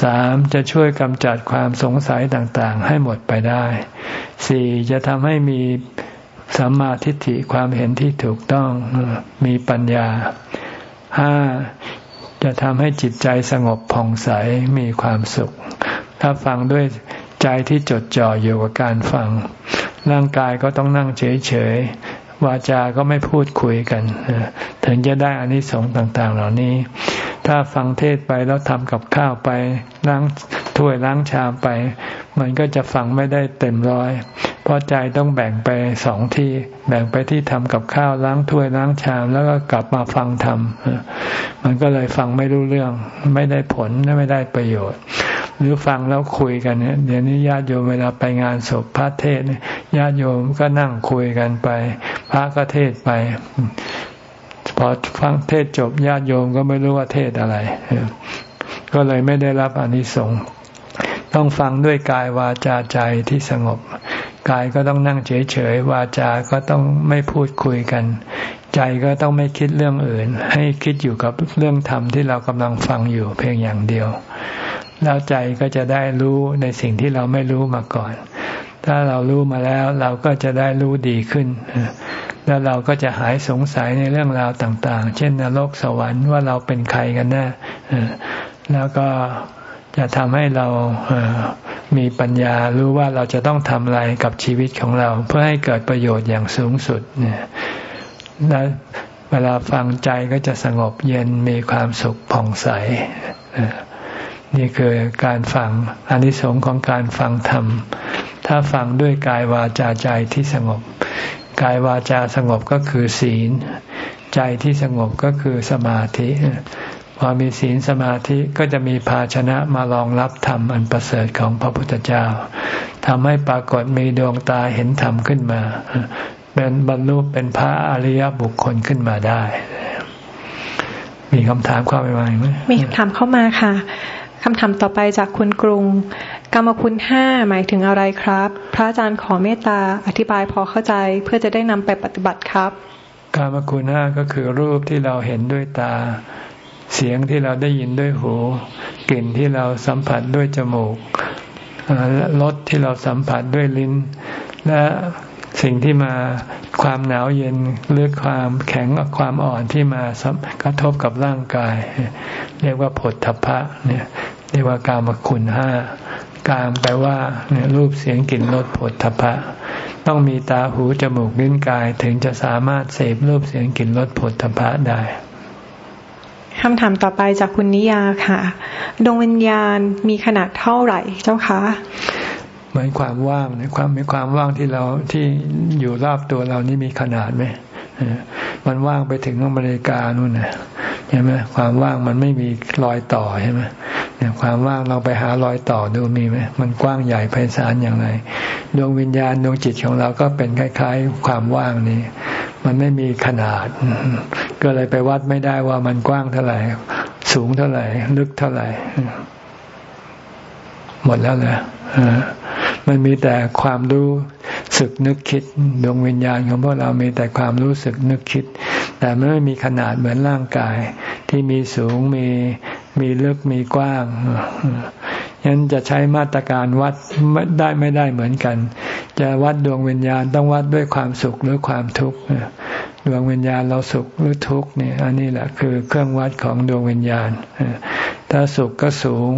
สามจะช่วยกำจัดความสงสัยต่างๆ ให้หมดไปได้สี่จะทำให้มีสัมมาทิฏฐิความเห็นที่ถูกต้องมีปัญญา ห้าจะทำให้จิตใจสงบผ่องใสมีความสุข ถ้าฟังด้วยใจที่จดจ่ออยู่กับการฟัง ร่างกายก็ต้องนั่งเฉย ๆ วาจาก็ไม่พูดคุยกัน ถึงจะได้อานิสงส์ต่าง ๆ เหล่านี้ ถ้าฟังเทศไปแล้วทำกับข้าวไปล้างถ้วยล้างชามไป มันก็จะฟังไม่ได้เต็มร้อย เพราะใจต้องแบ่งไปสองที่ แบ่งไปที่ทำกับข้าวล้างถ้วยล้างชาม แล้วก็กลับมาฟังธรรมมันก็เลยฟังไม่รู้เรื่อง ไม่ได้ผลไม่ได้ประโยชน์ หรือฟังแล้วคุยกันเนี่ยเดี๋ยวนี้ญาติโยมเวลาไปงานศพพระเทศญาติโยมก็นั่งคุยกันไป พระก็เทศไปพอฟังเทศจบญาติโยมก็ไม่รู้ว่าเทศอะไร ก็เลยไม่ได้รับอนิสงส์ต้องฟังด้วยกายวาจาใจที่สงบ กายก็ต้องนั่งเฉยๆวาจาก็ต้องไม่พูดคุยกัน ใจก็ต้องไม่คิดเรื่องอื่น ให้คิดอยู่กับเรื่องธรรมที่เรากำลังฟังอยู่เพียงอย่างเดียว แล้วใจก็จะได้รู้ในสิ่งที่เราไม่รู้มาก่อน ถ้าเรารู้มาแล้วเราก็จะได้รู้ดีขึ้น แล้วเราก็จะหายสงสัยในเรื่องราวต่าง ๆ เช่นนรกสวรรค์ว่าเราเป็นใครกันแน่แล้วก็จะทำให้เรา มีปัญญารู้ว่าเราจะต้องทำอะไรกับชีวิตของเรา เพื่อให้เกิดประโยชน์อย่างสูงสุดเนี่ยและเวลาฟังใจก็จะสงบเย็นมีความสุขผ่องใส นี่คือการฟังอนิสงส์ของการฟังธรรม ถ้าฟังด้วยกายวาจาใจที่สงบ กายวาจาสงบก็คือศีล ใจที่สงบก็คือสมาธิ พอมีศีลสมาธิก็จะมีภาชนะมารองรับธรรมอันประเสริฐของพระพุทธเจ้าทำให้ปรากฏมีดวงตาเห็นธรรมขึ้นมา เป็นบรรลุเป็นพระอริยบุคคลขึ้นมาได้ มีคำถามเข้าไปไหมมีคำถามเข้ามาค่ะคำถามต่อไปจากคุณกรุง กรรมคุณห้าหมายถึงอะไรครับ พระอาจารย์ขอเมตตาอธิบายพอเข้าใจเพื่อจะได้นำไปปฏิบัติครับ กรรมคุณห้าก็คือรูปที่เราเห็นด้วยตา เสียงที่เราได้ยินด้วยหู กลิ่นที่เราสัมผัสด้วยจมูกรสที่เราสัมผัสด้วยลิ้น และสิ่งที่มาความหนาวเย็นหรือความแข็งความอ่อนที่มากระทบกับร่างกาย เรียกว่าผลทพะเนี่ยเรียกว่ากามคุณห้ากามแปลว่าเนี่ยรูปเสียงกลิ่นรสผลทพะ ต้องมีตาหูจมูกลิ้นกายถึงจะสามารถเสพรูปเสียงกลิ่นรสผลทพะได้ คำถามต่อไปจากคุณนิยาค่ะ ดวงวิญญาณมีขนาดเท่าไหร่เจ้าคะเหมือนความว่างนี่ยความมีความว่างที่เราที่อยู่รอบตัวเรานี่มีขนาดไหมมันว่างไปถึงอเมริกานู่นนะใช่ไหมความว่างมันไม่มีรอยต่อใช่ไหมเนี่ยความว่างเราไปหารอยต่อดูมีไหมมันกว้างใหญ่ไพศาลอย่างไร ดวงวิญญาณดวงจิตของเราก็เป็นคล้าย ๆ ความว่างนี้ มันไม่มีขนาด ก็เลยไปวัดไม่ได้ว่ามันกว้างเท่าไหร่ สูงเท่าไหร่ ลึกเท่าไหร่ หมดแล้วเลยมันมีแต่ความรู้สึกนึกคิดดวงวิญญาณของพวกเรามีแต่ความรู้สึกนึกคิด แต่ไม่มีขนาดเหมือนร่างกาย ที่มีสูงมีมีลึกมีกว้าง ฉะนั้นจะใช้มาตรการวัดได้ไม่ได้เหมือนกัน จะวัดดวงวิญญาณต้องวัดด้วยความสุขหรือความทุกข์ดวงวิญญาณเราสุขหรือทุกข์เนี่ยอันนี้แหละคือเครื่องวัดของดวงวิญญาณ ถ้าสุขก็สูง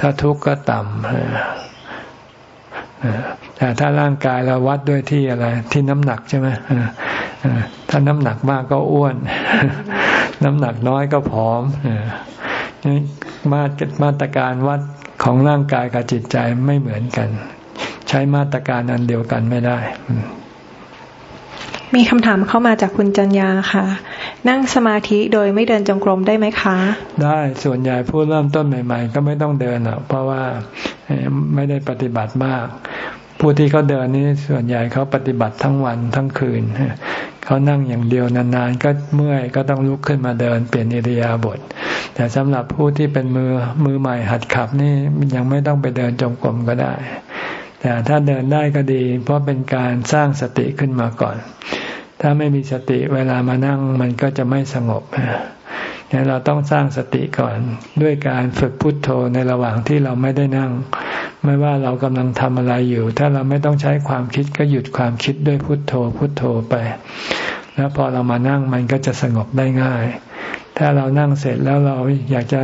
ถ้าทุกข์ก็ต่ำแต่ถ้าร่างกายเราวัดด้วยที่อะไร ที่น้ำหนักใช่ไหมถ้าน้ำหนักมากก็อ้วน น้ำหนักน้อยก็ผอมมามาตรการวัด ของร่างกายกับจิตใจไม่เหมือนกัน ใช้มาตรการอันเดียวกันไม่ได้ มีคำถามเข้ามาจากคุณจัญญาค่ะ นั่งสมาธิโดยไม่เดินจงกรมได้ไหมคะ ได้ส่วนใหญ่ผู้เริ่มต้นใหม่ ๆ ก็ไม่ต้องเดินหรอกเพราะว่าไม่ได้ปฏิบัติมาก ผู้ที่เขาเดินนี่ส่วนใหญ่เขาปฏิบัติทั้งวันทั้งคืนเขานั่งอย่างเดียวนานๆ ก็เมื่อยก็ต้องลุกขึ้นมาเดินเปลี่ยนอิริยาบถแต่สำหรับผู้ที่เป็นมือมือใหม่หัดขับนี่ยังไม่ต้องไปเดินจงกรมก็ได้ แต่ถ้าเดินได้ก็ดี เพราะเป็นการสร้างสติขึ้นมาก่อน ถ้าไม่มีสติเวลามานั่งมันก็จะไม่สงบเนี่เราต้องสร้างสติก่อนด้วยการฝึกพุทโธในระหว่างที่เราไม่ได้นั่ง ไม่ว่าเรากำลังทำอะไรอยู่ ถ้าเราไม่ต้องใช้ความคิดก็หยุดความคิดด้วยพุทโธ พุทโธไป แล้วพอเรามานั่งมันก็จะสงบได้ง่าย ถ้าเรานั่งเสร็จแล้วเราอยากจะ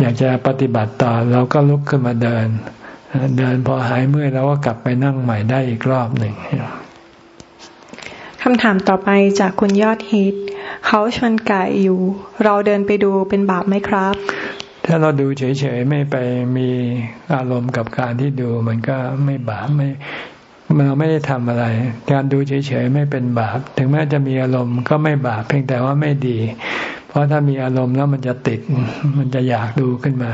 อยากจะปฏิบัติต่อเราก็ลุกขึ้นมาเดิน เดินพอหายเมื่อยเราก็กลับไปนั่งใหม่ได้อีกรอบหนึ่งคำถามต่อไปจากคุณยอดฮิต เขาชนไก่อยู่ เราเดินไปดูเป็นบาปไหมครับ ถ้าเราดูเฉยๆไม่ไปมีอารมณ์กับการที่ดูมันก็ไม่บาปไม่เราไม่ได้ทำอะไร การดูเฉยๆไม่เป็นบาป ถึงแม้จะมีอารมณ์ก็ไม่บาปเพียงแต่ว่าไม่ดี เพราะถ้ามีอารมณ์แล้วมันจะติด มันจะอยากดูขึ้นมา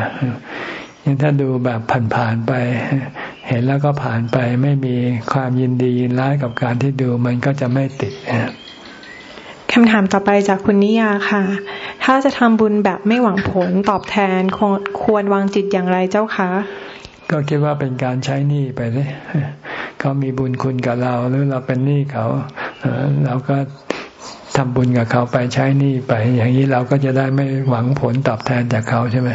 อย่างถ้าดูแบบผ่านๆไป เห็นแล้วก็ผ่านไป ไม่มีความยินดียินร้ายกับการที่ดูมันก็จะไม่ติด คำถามต่อไปจากคุณนิยาค่ะ ถ้าจะทำบุญแบบไม่หวังผลตอบแทนควรวางจิตอย่างไรเจ้าคะ ก็คิดว่าเป็นการใช้หนี้ไปเลยเขามีบุญคุณกับเราหรือเราเป็นหนี้เขาเราก็ทำบุญกับเขาไปใช้หนี้ไป อย่างนี้เราก็จะได้ไม่หวังผลตอบแทนจากเขาใช่ไหม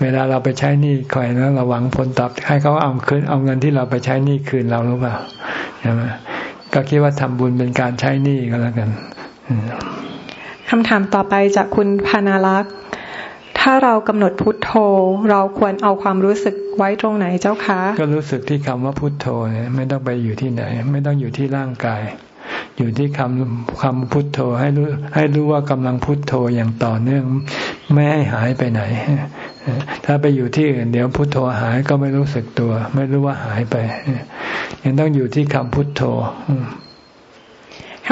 เวลาเราไปใช้หนี้ใครแล้วเราหวังผลตอบให้เขาเอาคืนเอาเงินที่เราไปใช้หนี้คืนเราหรือเปล่าใช่ไหมก็คิดว่าทำบุญเป็นการใช้หนี้ก็แล้วกัน คำถามต่อไปจากคุณพานาลักษ์ถ้าเรากำหนดพุทโธ เราควรเอาความรู้สึกไว้ตรงไหนเจ้าคะ ก็รู้สึกที่คำว่าพุทโธเนี่ยไม่ต้องไปอยู่ที่ไหน ไม่ต้องอยู่ที่ร่างกาย อยู่ที่คำคำพุทโธให้รู้ให้รู้ว่ากำลังพุทโธอย่างต่อเนื่อง ไม่ให้หายไปไหน ถ้าไปอยู่ที่อื่นเดี๋ยวพุทโธหายก็ไม่รู้สึกตัว ไม่รู้ว่าหายไปยังต้องอยู่ที่คำพุทโธ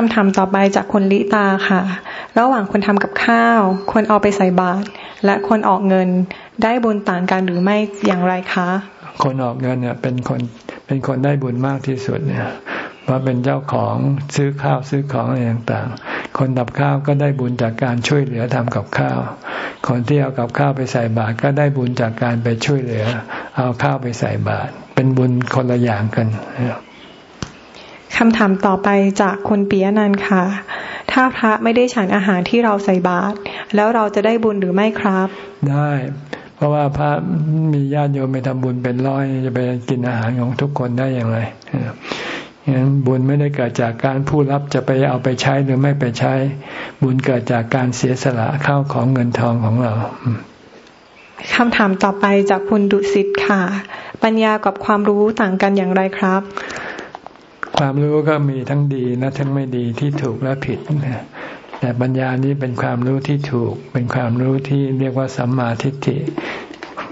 คำถามต่อไปจากคนลิตาค่ะ ระหว่างคนทำกับข้าว คนเอาไปใส่บาตรและคนออกเงินได้บุญต่างกันหรือไม่อย่างไรคะ คนออกเงินเนี่ยเป็นคนเป็นคนได้บุญมากที่สุดเนี่ยพราะเป็นเจ้าของซื้อข้าวซื้อของอะไรต่างๆ คนดับข้าวก็ได้บุญจากการช่วยเหลือทำกับข้าว คนที่เอากับข้าวไปใส่บาตรก็ได้บุญจากการไปช่วยเหลือ เอาข้าวไปใส่บาตรเป็นบุญคนละอย่างกันคำถามต่อไปจากคุณปียนันค่ะ ถ้าพระไม่ได้ฉันอาหารที่เราใส่บาตรแล้วเราจะได้บุญหรือไม่ครับ ได้ เพราะว่าพระมีญาติโยมไปทำบุญเป็นร้อยจะไปกินอาหารของทุกคนได้อย่างไรงั้นบุญไม่ได้เกิดจากการผู้รับจะไปเอาไปใช้หรือไม่ไปใช้ บุญเกิดจากการเสียสละเข้าของเงินทองของเราคำถามต่อไปจากคุณดุสิตค่ะ ปัญญากับความรู้ต่างกันอย่างไรครับ ความรู้ก็มีทั้งดีและทั้งไม่ดีที่ถูกและผิดแต่ปัญญานี้เป็นความรู้ที่ถูก เป็นความรู้ที่เรียกว่าสัมมาทิฏฐิ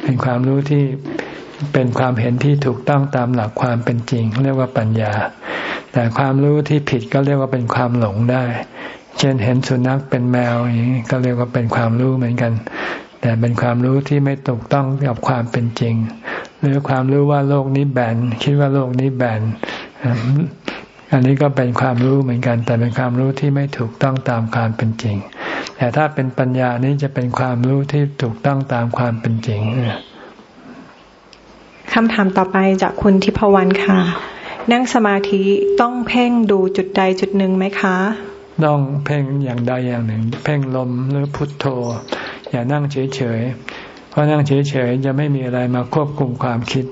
เป็นความรู้ที่เป็นความเห็นที่ถูกต้องตามหลักความเป็นจริง เรียกว่าปัญญา แต่ความรู้ที่ผิดก็เรียกว่าเป็นความหลงได้ เช่นเห็นสุนัขเป็นแมวอย่างนี้ก็เรียกว่าเป็นความรู้เหมือนกัน แต่เป็นความรู้ที่ไม่ถูกต้องกับความเป็นจริง หรือความรู้ว่าโลกนี้แบนคิดว่าโลกนี้แบน อันนี้ก็เป็นความรู้เหมือนกัน แต่เป็นความรู้ที่ไม่ถูกต้องตามความเป็นจริง แต่ถ้าเป็นปัญญานี้จะเป็นความรู้ที่ถูกต้องตามความเป็นจริงคำถามต่อไปจากคุณทิพวรรณค่ะ นั่งสมาธิต้องเพ่งดูจุดใดจุดหนึ่งไหมคะ ต้องเพ่งอย่างใดอย่างหนึ่ง เพ่งลมหรือพุทโธ อย่านั่งเฉยๆเพราะนั่งเฉยๆจะไม่มีอะไรมาควบคุมความคิด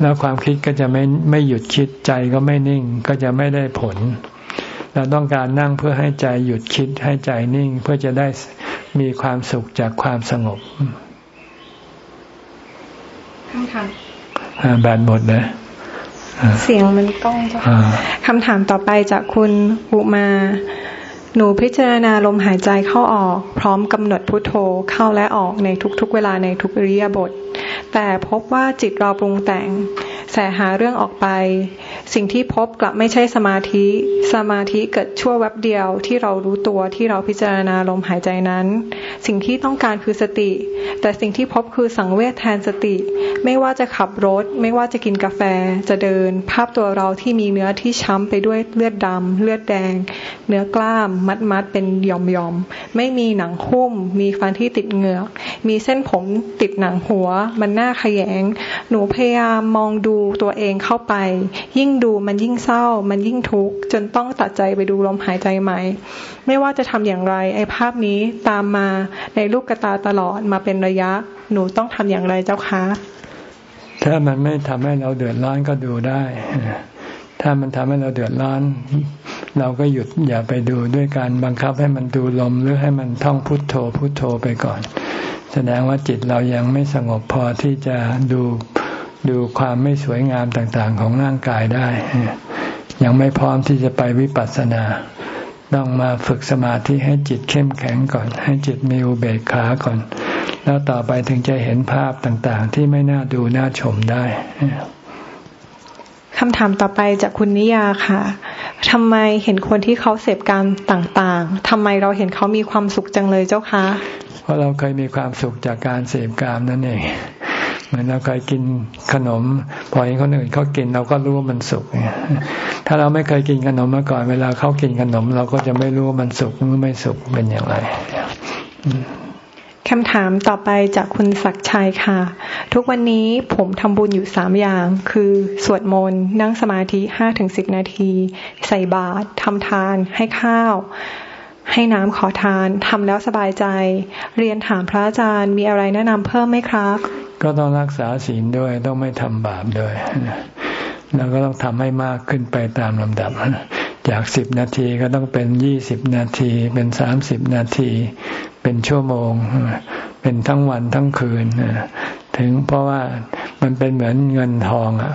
แล้วความคิดก็จะไม่ไม่หยุดคิดใจก็ไม่นิ่งก็จะไม่ได้ผล เราต้องการนั่งเพื่อให้ใจหยุดคิดให้ใจนิ่ง เพื่อจะได้มีความสุขจากความสงบคำถามแบนหมดนะเสียงมันก้องจ้ะคำถามต่อไปจากคุณอุมา หนูพิจารณาลมหายใจเข้าออก พร้อมกำหนดพุทโธเข้าและออกในทุกๆเวลาในทุกอริยบท แต่พบว่าจิตเราปรุงแต่ง แสหาเรื่องออกไป สิ่งที่พบกลับไม่ใช่สมาธิ สมาธิเกิดชั่วแวบเดียวที่เรารู้ตัวที่เราพิจารณาลมหายใจนั้น สิ่งที่ต้องการคือสติ แต่สิ่งที่พบคือสังเวชแทนสติ ไม่ว่าจะขับรถ ไม่ว่าจะกินกาแฟจะเดิน ภาพตัวเราที่มีเนื้อที่ช้ำไปด้วยเลือดดำเลือดแดง เนื้อกล้ามมัดมัดเป็นย่อมยอมไม่มีหนังหุ้ม มีฟันที่ติดเหงือกมีเส้นผมติดหนังหัว มันหน้าขยง หนูพยายามมองดูตัวเองเข้าไป ยิ่งดูมันยิ่งเศร้า มันยิ่งทุกข์จนต้องตัดใจไปดูลมหายใจใหม่ ไม่ว่าจะทำอย่างไร ไอ้ภาพนี้ตามมาในลูกกระตาตลอดมาเป็นระยะ หนูต้องทำอย่างไรเจ้าคะถ้ามันไม่ทำให้เราเดือดร้อนก็ดูได้ ถ้ามันทำให้เราเดือดร้อน เราก็หยุดอย่าไปดูด้วยการบังคับให้มันดูลมหรือให้มันท่องพุทโธพุทโธไปก่อน แสดงว่าจิตเรายังไม่สงบพอที่จะดู ดูความไม่สวยงามต่างๆ ของร่างกายได้ ยังไม่พร้อมที่จะไปวิปัสสนา ต้องมาฝึกสมาธิให้จิตเข้มแข็งก่อน ให้จิตมีอุเบกขาก่อน แล้วต่อไปถึงจะเห็นภาพต่างๆ ที่ไม่น่าดูน่าชมได้คำถามต่อไปจากคุณนิยาค่ะทำไมเห็นคนที่เขาเสพการต่างๆทำไมเราเห็นเขามีความสุขจังเลยเจ้าคะ เพราะเราเคยมีความสุขจากการเสพกามนั่นเอง เหมือนเราเคยกินขนม พอเห็นคนอื่นเขากินเราก็รู้ว่ามันสุกถ้าเราไม่เคยกินขนมมาก่อนเวลาเขากินขนม เราก็จะไม่รู้ว่ามันสุกหรือไม่สุกเป็นอย่างไรคำถามต่อไปจากคุณศักชัยค่ะ ทุกวันนี้ผมทำบุญอยู่สามอย่าง คือสวดมนต์นั่งสมาธิห้าถึงสิบนาที ใส่บาตรทำทานให้ข้าว ให้น้ำขอทานทำแล้วสบายใจ เรียนถามพระอาจารย์มีอะไรแนะนำเพิ่มไหมครับ ก็ต้องรักษาศีลด้วยต้องไม่ทำบาปด้วยแล้วก็ต้องทำให้มากขึ้นไปตามลำดับ จากสิบนาทีก็ต้องเป็นยี่สิบนาที เป็นสามสิบนาที เป็นชั่วโมง เป็นทั้งวันทั้งคืนถึงเพราะว่ามันเป็นเหมือนเงินทองอะ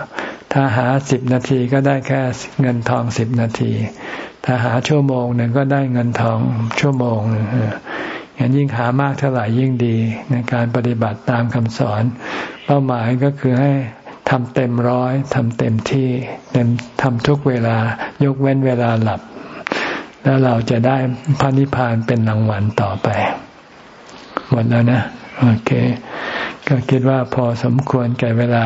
ถ้าหาสิบนาทีก็ได้แค่เงินทองสิบนาที ถ้าหาชั่วโมงหนึ่งก็ได้เงินทองชั่วโมงหนึ่งอย่างยิ่งหามากเท่าไหร่ยิ่งดีในการปฏิบัติตามคำสอน เป้าหมายก็คือให้ทำเต็มร้อยทำเต็มที่เต็มทำทุกเวลายกเว้นเวลาหลับ แล้วเราจะได้พระนิพพานเป็นรางวัลต่อไป หมดแล้วนะ โอเค ก็คิดว่าพอสมควรแก่เวลา